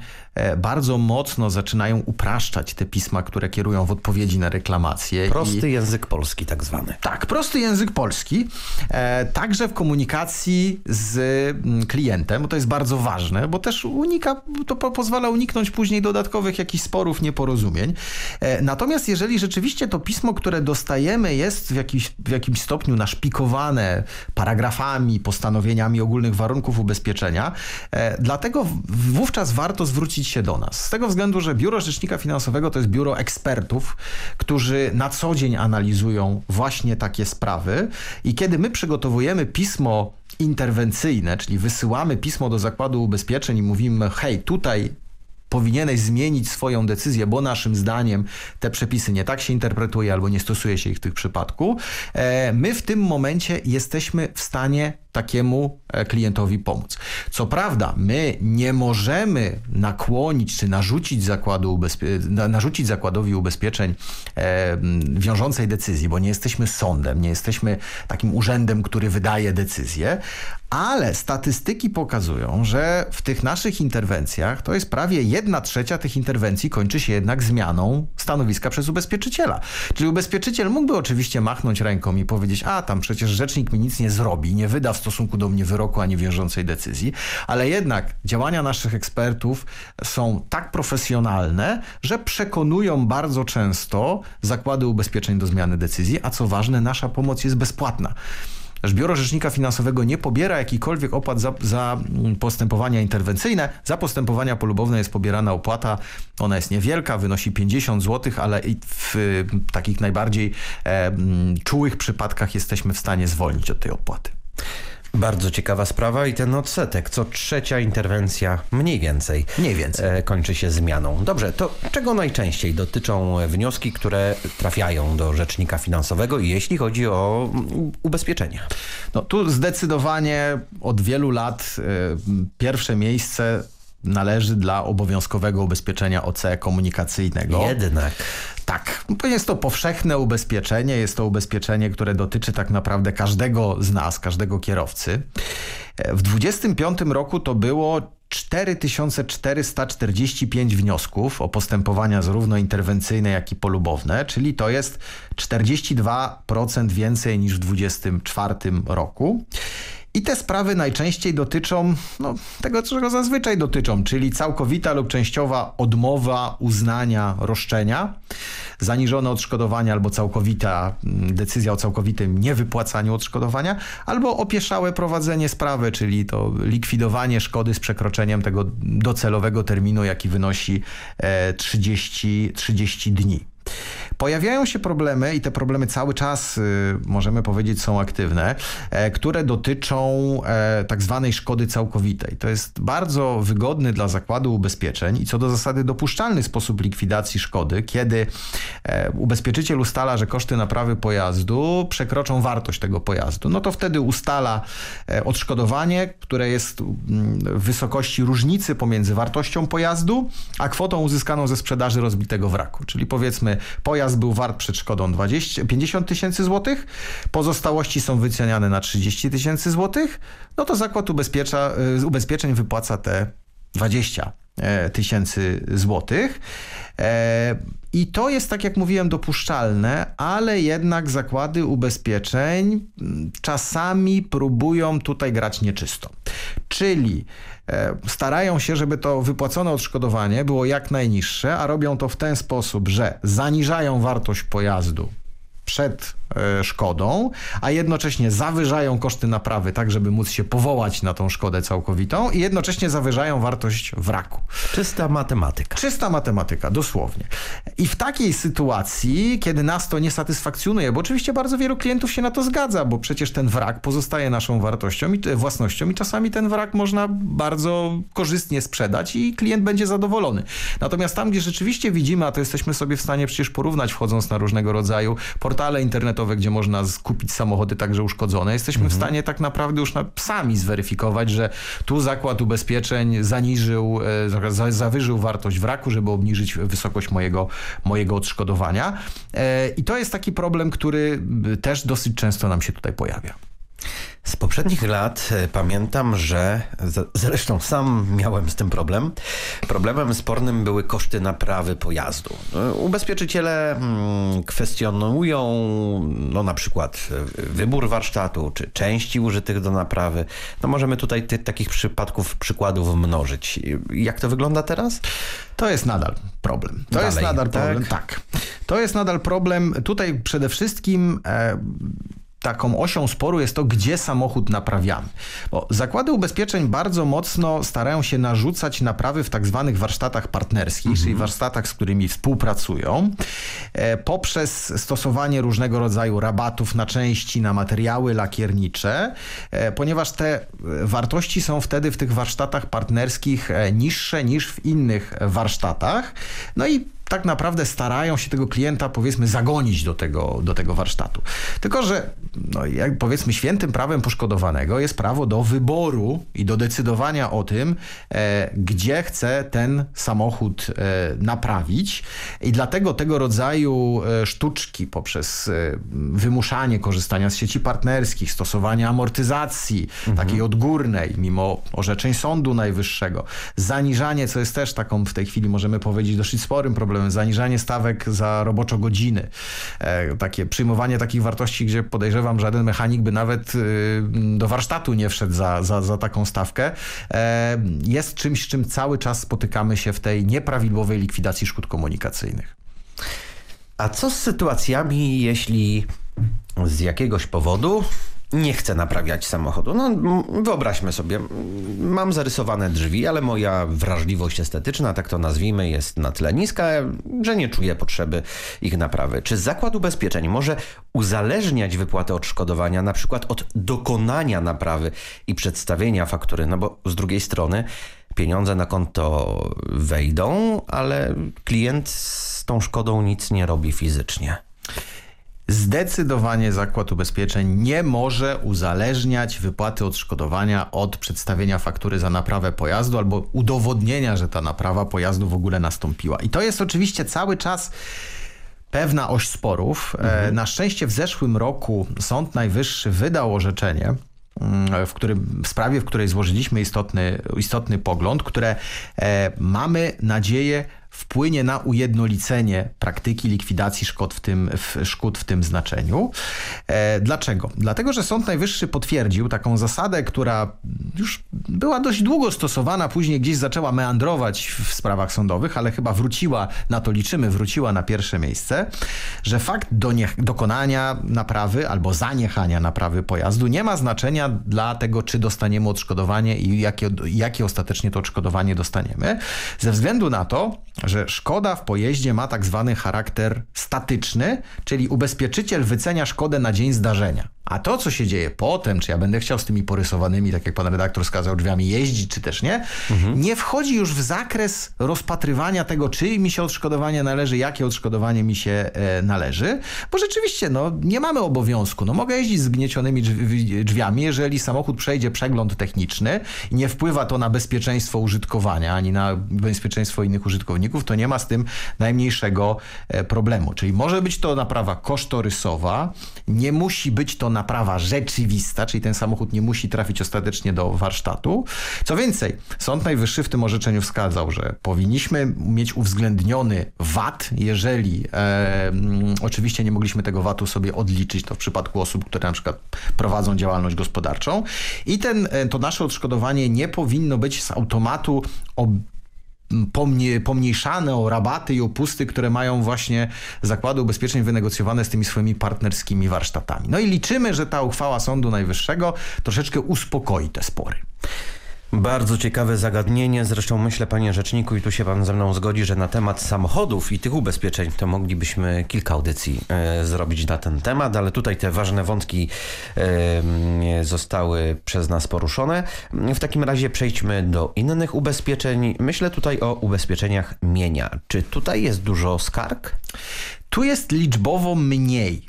bardzo mocno zaczynają upraszczać te pisma, które kierują w odpowiedzi na reklamacje. Prosty I... język polski tak zwany. Tak, prosty język polski. E, także w komunikacji z mm, klientem, bo to jest bardzo ważne, bo też unika, to po pozwala uniknąć później dodatkowych jakichś sporów, nieporozumień. E, natomiast jeżeli rzeczywiście to pismo, które dostajemy jest w, jakiś, w jakimś stopniu naszpikowane paragrafami, postanowieniami ogólnych warunków ubezpieczenia, e, dlatego wówczas warto zwrócić się do nas. Z tego względu, że Biuro Rzecznika Finansowego to jest biuro ekspertów, którzy na co dzień analizują właśnie takie sprawy i kiedy my przygotowujemy pismo interwencyjne, czyli wysyłamy pismo do zakładu ubezpieczeń i mówimy, hej, tutaj powinieneś zmienić swoją decyzję, bo naszym zdaniem te przepisy nie tak się interpretuje albo nie stosuje się ich w tym przypadku, e, my w tym momencie jesteśmy w stanie takiemu e, klientowi pomóc. Co prawda, my nie możemy nakłonić czy narzucić, zakładu narzucić zakładowi ubezpieczeń e, wiążącej decyzji, bo nie jesteśmy sądem, nie jesteśmy takim urzędem, który wydaje decyzję, ale statystyki pokazują, że w tych naszych interwencjach to jest prawie jedna trzecia tych interwencji kończy się jednak zmianą stanowiska przez ubezpieczyciela. Czyli ubezpieczyciel mógłby oczywiście machnąć ręką i powiedzieć, a tam przecież rzecznik mi nic nie zrobi, nie wyda stosunku do mnie wyroku ani wiążącej decyzji, ale jednak działania naszych ekspertów są tak profesjonalne, że przekonują bardzo często zakłady ubezpieczeń do zmiany decyzji, a co ważne, nasza pomoc jest bezpłatna. Też Biuro Rzecznika Finansowego nie pobiera jakichkolwiek opłat za, za, postępowania interwencyjne. Za postępowania polubowne jest pobierana opłata. Ona jest niewielka, wynosi 50 zł, ale w takich najbardziej e, czułych przypadkach jesteśmy w stanie zwolnić od tej opłaty. Bardzo ciekawa sprawa i ten odsetek, co trzecia interwencja mniej więcej, mniej więcej. E, kończy się zmianą. Dobrze, to czego najczęściej dotyczą wnioski, które trafiają do rzecznika finansowego, jeśli chodzi o mm, ubezpieczenia? No tu zdecydowanie od wielu lat y, pierwsze miejsce należy dla obowiązkowego ubezpieczenia OC komunikacyjnego. Jednak. Tak, jest to powszechne ubezpieczenie, jest to ubezpieczenie, które dotyczy tak naprawdę każdego z nas, każdego kierowcy. W 25 roku to było 4445 wniosków o postępowania zarówno interwencyjne, jak i polubowne, czyli to jest 42% więcej niż w 24 roku. I te sprawy najczęściej dotyczą no, tego, czego zazwyczaj dotyczą, czyli całkowita lub częściowa odmowa uznania roszczenia, zaniżone odszkodowanie albo całkowita mm, decyzja o całkowitym niewypłacaniu odszkodowania, albo opieszałe prowadzenie sprawy, czyli to likwidowanie szkody z przekroczeniem tego docelowego terminu, jaki wynosi 30, e, 30 dni. Pojawiają się problemy i te problemy cały czas, y, możemy powiedzieć, są aktywne, e, które dotyczą e, tak zwanej szkody całkowitej. To jest bardzo wygodny dla zakładu ubezpieczeń i co do zasady dopuszczalny sposób likwidacji szkody, kiedy e, ubezpieczyciel ustala, że koszty naprawy pojazdu przekroczą wartość tego pojazdu. No to wtedy ustala odszkodowanie, które jest mm, w wysokości różnicy pomiędzy wartością pojazdu, a kwotą uzyskaną ze sprzedaży rozbitego wraku. Czyli powiedzmy pojazd był wart przed szkodą 20, 50 tysięcy złotych, pozostałości są wyceniane na 30 tysięcy złotych, no to zakład ubezpiecza, y, ubezpieczeń wypłaca te 20 e, tysięcy złotych. E, I to jest, tak jak mówiłem, dopuszczalne, ale jednak zakłady ubezpieczeń mm, czasami próbują tutaj grać nieczysto. Czyli starają się, żeby to wypłacone odszkodowanie było jak najniższe, a robią to w ten sposób, że zaniżają wartość pojazdu przed e, szkodą, a jednocześnie zawyżają koszty naprawy, tak żeby móc się powołać na tą szkodę całkowitą i jednocześnie zawyżają wartość wraku. Czysta matematyka. Czysta matematyka, dosłownie. I w takiej sytuacji, kiedy nas to nie satysfakcjonuje, bo oczywiście bardzo wielu klientów się na to zgadza, bo przecież ten wrak pozostaje naszą wartością i własnością i czasami ten wrak można bardzo korzystnie sprzedać i klient będzie zadowolony. Natomiast tam, gdzie rzeczywiście widzimy, a to jesteśmy sobie w stanie przecież porównać, wchodząc na różnego rodzaju portale, portale internetowe, gdzie można kupić samochody także uszkodzone, jesteśmy mhm. w stanie tak naprawdę już sami zweryfikować, że tu zakład ubezpieczeń zaniżył, e, zawyżył wartość wraku, żeby obniżyć wysokość mojego, mojego odszkodowania. E, I to jest taki problem, który też dosyć często nam się tutaj pojawia. Z poprzednich lat e, pamiętam, że zresztą sam miałem z tym problem. Problemem spornym były koszty naprawy pojazdu. E, ubezpieczyciele mm, kwestionują no, na przykład e, wybór warsztatu czy części użytych do naprawy. No, możemy tutaj ty, takich przypadków, przykładów mnożyć. Jak to wygląda teraz? To jest nadal problem. To Dalej, jest nadal tak? problem, tak. To jest nadal problem. Tutaj przede wszystkim e, taką osią sporu jest to, gdzie samochód naprawiamy. Bo zakłady ubezpieczeń bardzo mocno starają się narzucać naprawy w tak zwanych warsztatach partnerskich, mhm. czyli warsztatach, z którymi współpracują, e, poprzez stosowanie różnego rodzaju rabatów na części, na materiały lakiernicze, e, ponieważ te wartości są wtedy w tych warsztatach partnerskich e, niższe niż w innych warsztatach. No i tak naprawdę starają się tego klienta powiedzmy zagonić do tego, do tego warsztatu. Tylko, że no, jak powiedzmy świętym prawem poszkodowanego jest prawo do wyboru i do decydowania o tym, e, gdzie chce ten samochód e, naprawić i dlatego tego rodzaju e, sztuczki poprzez e, wymuszanie korzystania z sieci partnerskich, stosowanie amortyzacji mhm. takiej odgórnej, mimo orzeczeń Sądu Najwyższego, zaniżanie, co jest też taką w tej chwili możemy powiedzieć dosyć sporym problemem zaniżanie stawek za roboczo godziny, e, takie przyjmowanie takich wartości, gdzie podejrzewam, żaden mechanik by nawet y, do warsztatu nie wszedł za, za, za taką stawkę, e, jest czymś, z czym cały czas spotykamy się w tej nieprawidłowej likwidacji szkód komunikacyjnych. A co z sytuacjami, jeśli z jakiegoś powodu nie chcę naprawiać samochodu. No, wyobraźmy sobie, mam zarysowane drzwi, ale moja wrażliwość estetyczna, tak to nazwijmy, jest na tyle niska, że nie czuję potrzeby ich naprawy. Czy zakład ubezpieczeń może uzależniać wypłatę odszkodowania na przykład od dokonania naprawy i przedstawienia faktury? No bo z drugiej strony pieniądze na konto wejdą, ale klient z tą szkodą nic nie robi fizycznie. Zdecydowanie Zakład Ubezpieczeń nie może uzależniać wypłaty odszkodowania od przedstawienia faktury za naprawę pojazdu albo udowodnienia, że ta naprawa pojazdu w ogóle nastąpiła. I to jest oczywiście cały czas pewna oś sporów. Mhm. Na szczęście w zeszłym roku Sąd Najwyższy wydał orzeczenie, mm, w, którym, w sprawie, w której złożyliśmy istotny, istotny pogląd, które e, mamy nadzieję wpłynie na ujednolicenie praktyki likwidacji szkód w tym, w, szkód w tym znaczeniu. E, dlaczego? Dlatego, że Sąd Najwyższy potwierdził taką zasadę, która już była dość długo stosowana, później gdzieś zaczęła meandrować w sprawach sądowych, ale chyba wróciła, na to liczymy, wróciła na pierwsze miejsce, że fakt do nie, dokonania naprawy albo zaniechania naprawy pojazdu nie ma znaczenia dla tego, czy dostaniemy odszkodowanie i jakie, jakie ostatecznie to odszkodowanie dostaniemy, ze względu na to, że szkoda w pojeździe ma tak zwany charakter statyczny, czyli ubezpieczyciel wycenia szkodę na dzień zdarzenia. A to, co się dzieje potem, czy ja będę chciał z tymi porysowanymi, tak jak pan redaktor skazał, drzwiami jeździć, czy też nie, mhm. nie wchodzi już w zakres rozpatrywania tego, czy mi się odszkodowanie należy, jakie odszkodowanie mi się e, należy, bo rzeczywiście no, nie mamy obowiązku. No, mogę jeździć z gniecionymi drzwiami, jeżeli samochód przejdzie przegląd techniczny i nie wpływa to na bezpieczeństwo użytkowania, ani na bezpieczeństwo innych użytkowników, to nie ma z tym najmniejszego e, problemu. Czyli może być to naprawa kosztorysowa, nie musi być to naprawa rzeczywista, czyli ten samochód nie musi trafić ostatecznie do warsztatu. Co więcej, Sąd Najwyższy w tym orzeczeniu wskazał, że powinniśmy mieć uwzględniony VAT, jeżeli e, mm, oczywiście nie mogliśmy tego VAT-u sobie odliczyć, to w przypadku osób, które na przykład prowadzą działalność gospodarczą i ten, e, to nasze odszkodowanie nie powinno być z automatu ob pomnie, pomniejszane o rabaty i opusty, które mają właśnie zakłady ubezpieczeń wynegocjowane z tymi swoimi partnerskimi warsztatami. No i liczymy, że ta uchwała Sądu Najwyższego troszeczkę uspokoi te spory. Bardzo ciekawe zagadnienie. Zresztą myślę, panie rzeczniku, i tu się pan ze mną zgodzi, że na temat samochodów i tych ubezpieczeń to moglibyśmy kilka audycji e, zrobić na ten temat, ale tutaj te ważne wątki e, zostały przez nas poruszone. W takim razie przejdźmy do innych ubezpieczeń. Myślę tutaj o ubezpieczeniach mienia. Czy tutaj jest dużo skarg? Tu jest liczbowo mniej.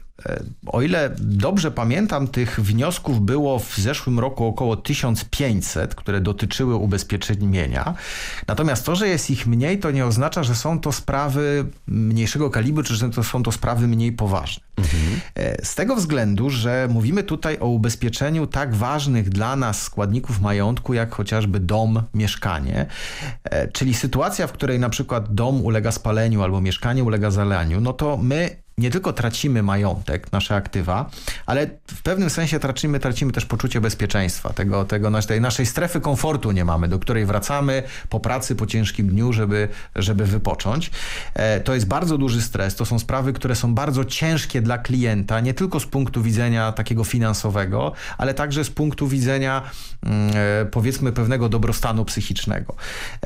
O ile dobrze pamiętam, tych wniosków było w zeszłym roku około 1500, które dotyczyły ubezpieczeń mienia. Natomiast to, że jest ich mniej, to nie oznacza, że są to sprawy mniejszego kalibru, czy że to są to sprawy mniej poważne. Mhm. Z tego względu, że mówimy tutaj o ubezpieczeniu tak ważnych dla nas składników majątku, jak chociażby dom, mieszkanie. E, czyli sytuacja, w której na przykład dom ulega spaleniu albo mieszkanie ulega zalaniu, no to my nie tylko tracimy majątek, nasze aktywa, ale w pewnym sensie tracimy, tracimy też poczucie bezpieczeństwa, tego, tego, tej naszej strefy komfortu nie mamy, do której wracamy po pracy, po ciężkim dniu, żeby, żeby wypocząć. E, to jest bardzo duży stres, to są sprawy, które są bardzo ciężkie dla klienta, nie tylko z punktu widzenia takiego finansowego, ale także z punktu widzenia mm, e, powiedzmy pewnego dobrostanu psychicznego.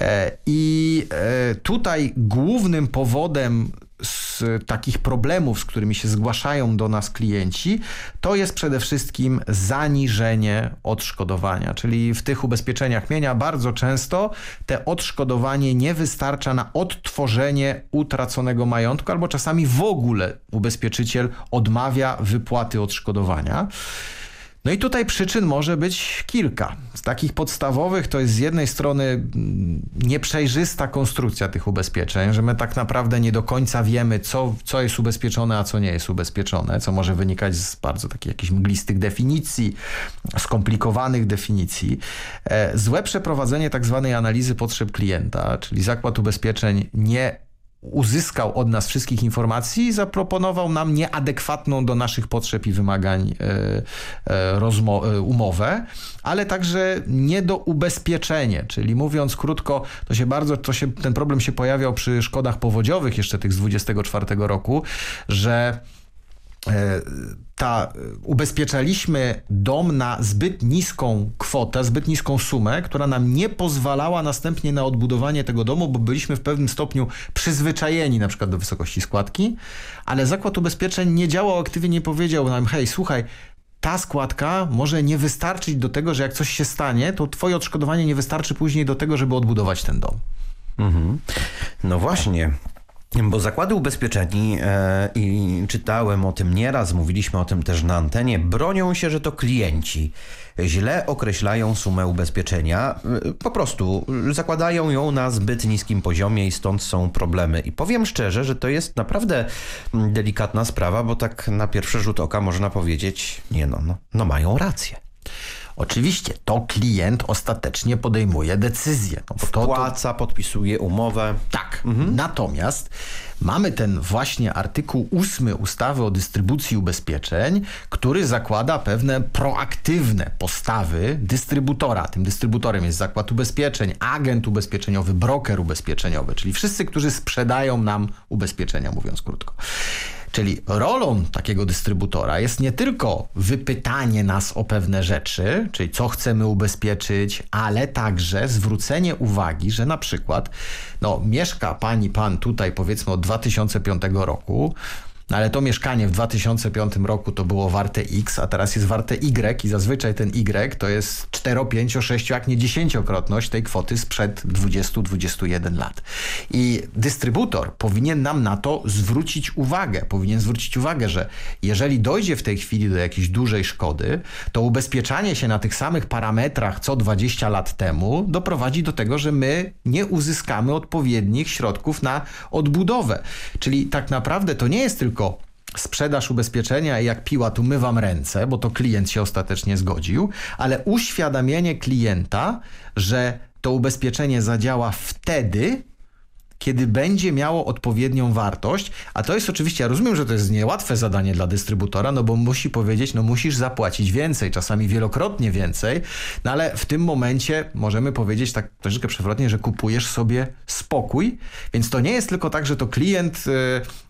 E, I tutaj głównym powodem z takich problemów, z którymi się zgłaszają do nas klienci, to jest przede wszystkim zaniżenie odszkodowania. Czyli w tych ubezpieczeniach mienia bardzo często te odszkodowanie nie wystarcza na odtworzenie utraconego majątku, albo czasami w ogóle ubezpieczyciel odmawia wypłaty odszkodowania. No i tutaj przyczyn może być kilka. Z takich podstawowych to jest z jednej strony mm, nieprzejrzysta konstrukcja tych ubezpieczeń, że my tak naprawdę nie do końca wiemy, co, co jest ubezpieczone, a co nie jest ubezpieczone, co może wynikać z bardzo takich jakichś mglistych definicji, skomplikowanych definicji. E, złe przeprowadzenie tak zwanej analizy potrzeb klienta, czyli zakład ubezpieczeń nie uzyskał od nas wszystkich informacji i zaproponował nam nieadekwatną do naszych potrzeb i wymagań e, e, e, umowę, ale także nie do ubezpieczenie, czyli mówiąc krótko, to się bardzo, to się, ten problem się pojawiał przy szkodach powodziowych jeszcze tych z 24 roku, że ta, e, ubezpieczaliśmy dom na zbyt niską kwotę, zbyt niską sumę, która nam nie pozwalała następnie na odbudowanie tego domu, bo byliśmy w pewnym stopniu przyzwyczajeni na przykład do wysokości składki, ale Zakład Ubezpieczeń nie działał aktywnie, nie powiedział nam, hej, słuchaj, ta składka może nie wystarczyć do tego, że jak coś się stanie, to twoje odszkodowanie nie wystarczy później do tego, żeby odbudować ten dom. Mhm. No właśnie, Bo zakłady ubezpieczeni e, i czytałem o tym nieraz, mówiliśmy o tym też na antenie, bronią się, że to klienci źle określają sumę ubezpieczenia. E, po prostu zakładają ją na zbyt niskim poziomie i stąd są problemy. I powiem szczerze, że to jest naprawdę delikatna sprawa, bo tak na pierwszy rzut oka można powiedzieć, nie no, no, no mają rację. Oczywiście, to klient ostatecznie podejmuje decyzję. No bo to, Wpłaca, to... podpisuje umowę. Tak. Mhm. Natomiast mamy ten właśnie artykuł 8 ustawy o dystrybucji ubezpieczeń, który zakłada pewne proaktywne postawy dystrybutora. Tym dystrybutorem jest zakład ubezpieczeń, agent ubezpieczeniowy, broker ubezpieczeniowy, czyli wszyscy, którzy sprzedają nam ubezpieczenia, mówiąc krótko. Czyli rolą takiego dystrybutora jest nie tylko wypytanie nas o pewne rzeczy, czyli co chcemy ubezpieczyć, ale także zwrócenie uwagi, że na przykład no, mieszka pani, pan tutaj powiedzmy od 2005 roku, ale to mieszkanie w 2005 roku to było warte X, a teraz jest warte Y i zazwyczaj ten Y to jest 4, 5, 6, jak nie dziesięciokrotność tej kwoty sprzed 20-21 lat. I dystrybutor powinien nam na to zwrócić uwagę. Powinien zwrócić uwagę, że jeżeli dojdzie w tej chwili do jakiejś dużej szkody, to ubezpieczanie się na tych samych parametrach co 20 lat temu doprowadzi do tego, że my nie uzyskamy odpowiednich środków na odbudowę. Czyli tak naprawdę to nie jest tylko tylko sprzedaż ubezpieczenia i jak piła, tu mywam ręce, bo to klient się ostatecznie zgodził, ale uświadamienie klienta, że to ubezpieczenie zadziała wtedy, kiedy będzie miało odpowiednią wartość, a to jest oczywiście, ja rozumiem, że to jest niełatwe zadanie dla dystrybutora, no bo musi powiedzieć, no musisz zapłacić więcej, czasami wielokrotnie więcej, no ale w tym momencie możemy powiedzieć tak troszeczkę przewrotnie, że kupujesz sobie spokój, więc to nie jest tylko tak, że to klient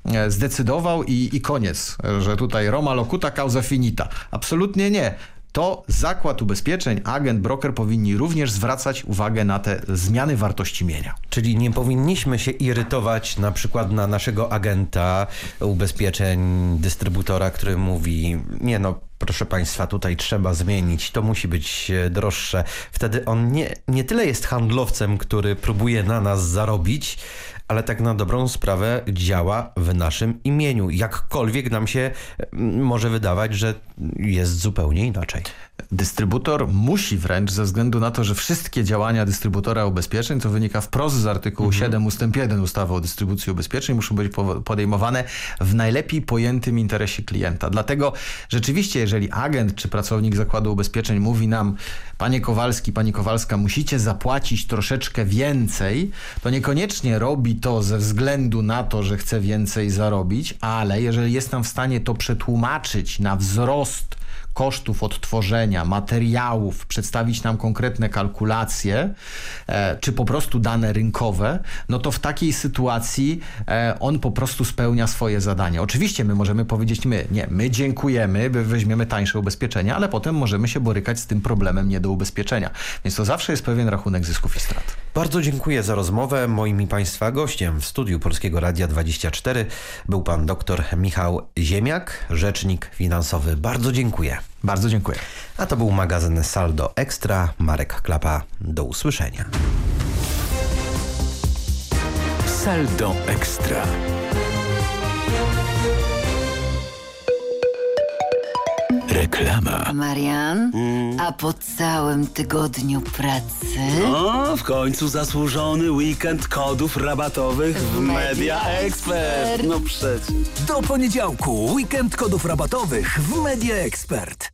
y, zdecydował i, i koniec, że tutaj Roma locuta causa finita. Absolutnie nie to zakład ubezpieczeń, agent, broker powinni również zwracać uwagę na te zmiany wartości mienia. Czyli nie powinniśmy się irytować na przykład na naszego agenta ubezpieczeń, dystrybutora, który mówi, nie no, proszę Państwa, tutaj trzeba zmienić, to musi być e, droższe. Wtedy on nie, nie tyle jest handlowcem, który próbuje na nas zarobić, ale tak na dobrą sprawę działa w naszym imieniu. Jakkolwiek nam się może wydawać, że jest zupełnie inaczej. Dystrybutor musi wręcz, ze względu na to, że wszystkie działania dystrybutora ubezpieczeń, to wynika wprost z artykułu mhm. 7 ust. 1 ustawy o dystrybucji ubezpieczeń, muszą być podejmowane w najlepiej pojętym interesie klienta. Dlatego rzeczywiście, jeżeli agent czy pracownik zakładu ubezpieczeń mówi nam, panie Kowalski, pani Kowalska, musicie zapłacić troszeczkę więcej, to niekoniecznie robi to ze względu na to, że chce więcej zarobić, ale jeżeli jest nam w stanie to przetłumaczyć na wzrost kosztów odtworzenia, materiałów, przedstawić nam konkretne kalkulacje, e, czy po prostu dane rynkowe, no to w takiej sytuacji e, on po prostu spełnia swoje zadanie. Oczywiście my możemy powiedzieć my, nie, my dziękujemy, weźmiemy tańsze ubezpieczenia, ale potem możemy się borykać z tym problemem nie do ubezpieczenia. Więc to zawsze jest pewien rachunek zysków i strat. Bardzo dziękuję za rozmowę. Moim i Państwa gościem w studiu Polskiego Radia 24 był pan dr Michał Ziemiak, rzecznik finansowy. Bardzo dziękuję. Bardzo dziękuję. A to był magazyn Saldo Ekstra. Marek Klapa. Do usłyszenia. Saldo Ekstra. Reklama. Marian, mm. a po całym tygodniu pracy? O, w końcu zasłużony weekend kodów rabatowych w, w Media Expert. No przecież. Do poniedziałku weekend kodów rabatowych w Media Expert.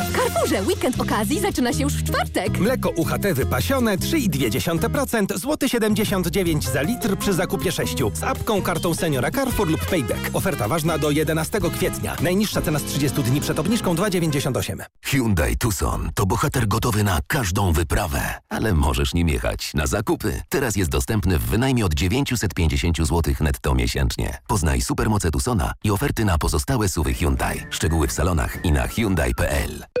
Że weekend okazji zaczyna się już w czwartek. Mleko UHT wypasione 3,2%, złoty 79 za litr przy zakupie 6 z apką, kartą seniora Carrefour lub Payback. Oferta ważna do 11 kwietnia. Najniższa cena z 30 dni przed obniżką 2,98. Hyundai Tucson to bohater gotowy na każdą wyprawę, ale możesz nim jechać na zakupy. Teraz jest dostępny w wynajmie od 950 zł netto miesięcznie. Poznaj supermoce Tucsona i oferty na pozostałe suwy Hyundai. Szczegóły w salonach i na Hyundai.pl.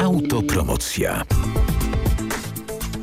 Autopromocja.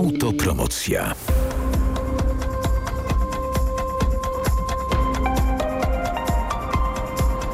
Autopromocja.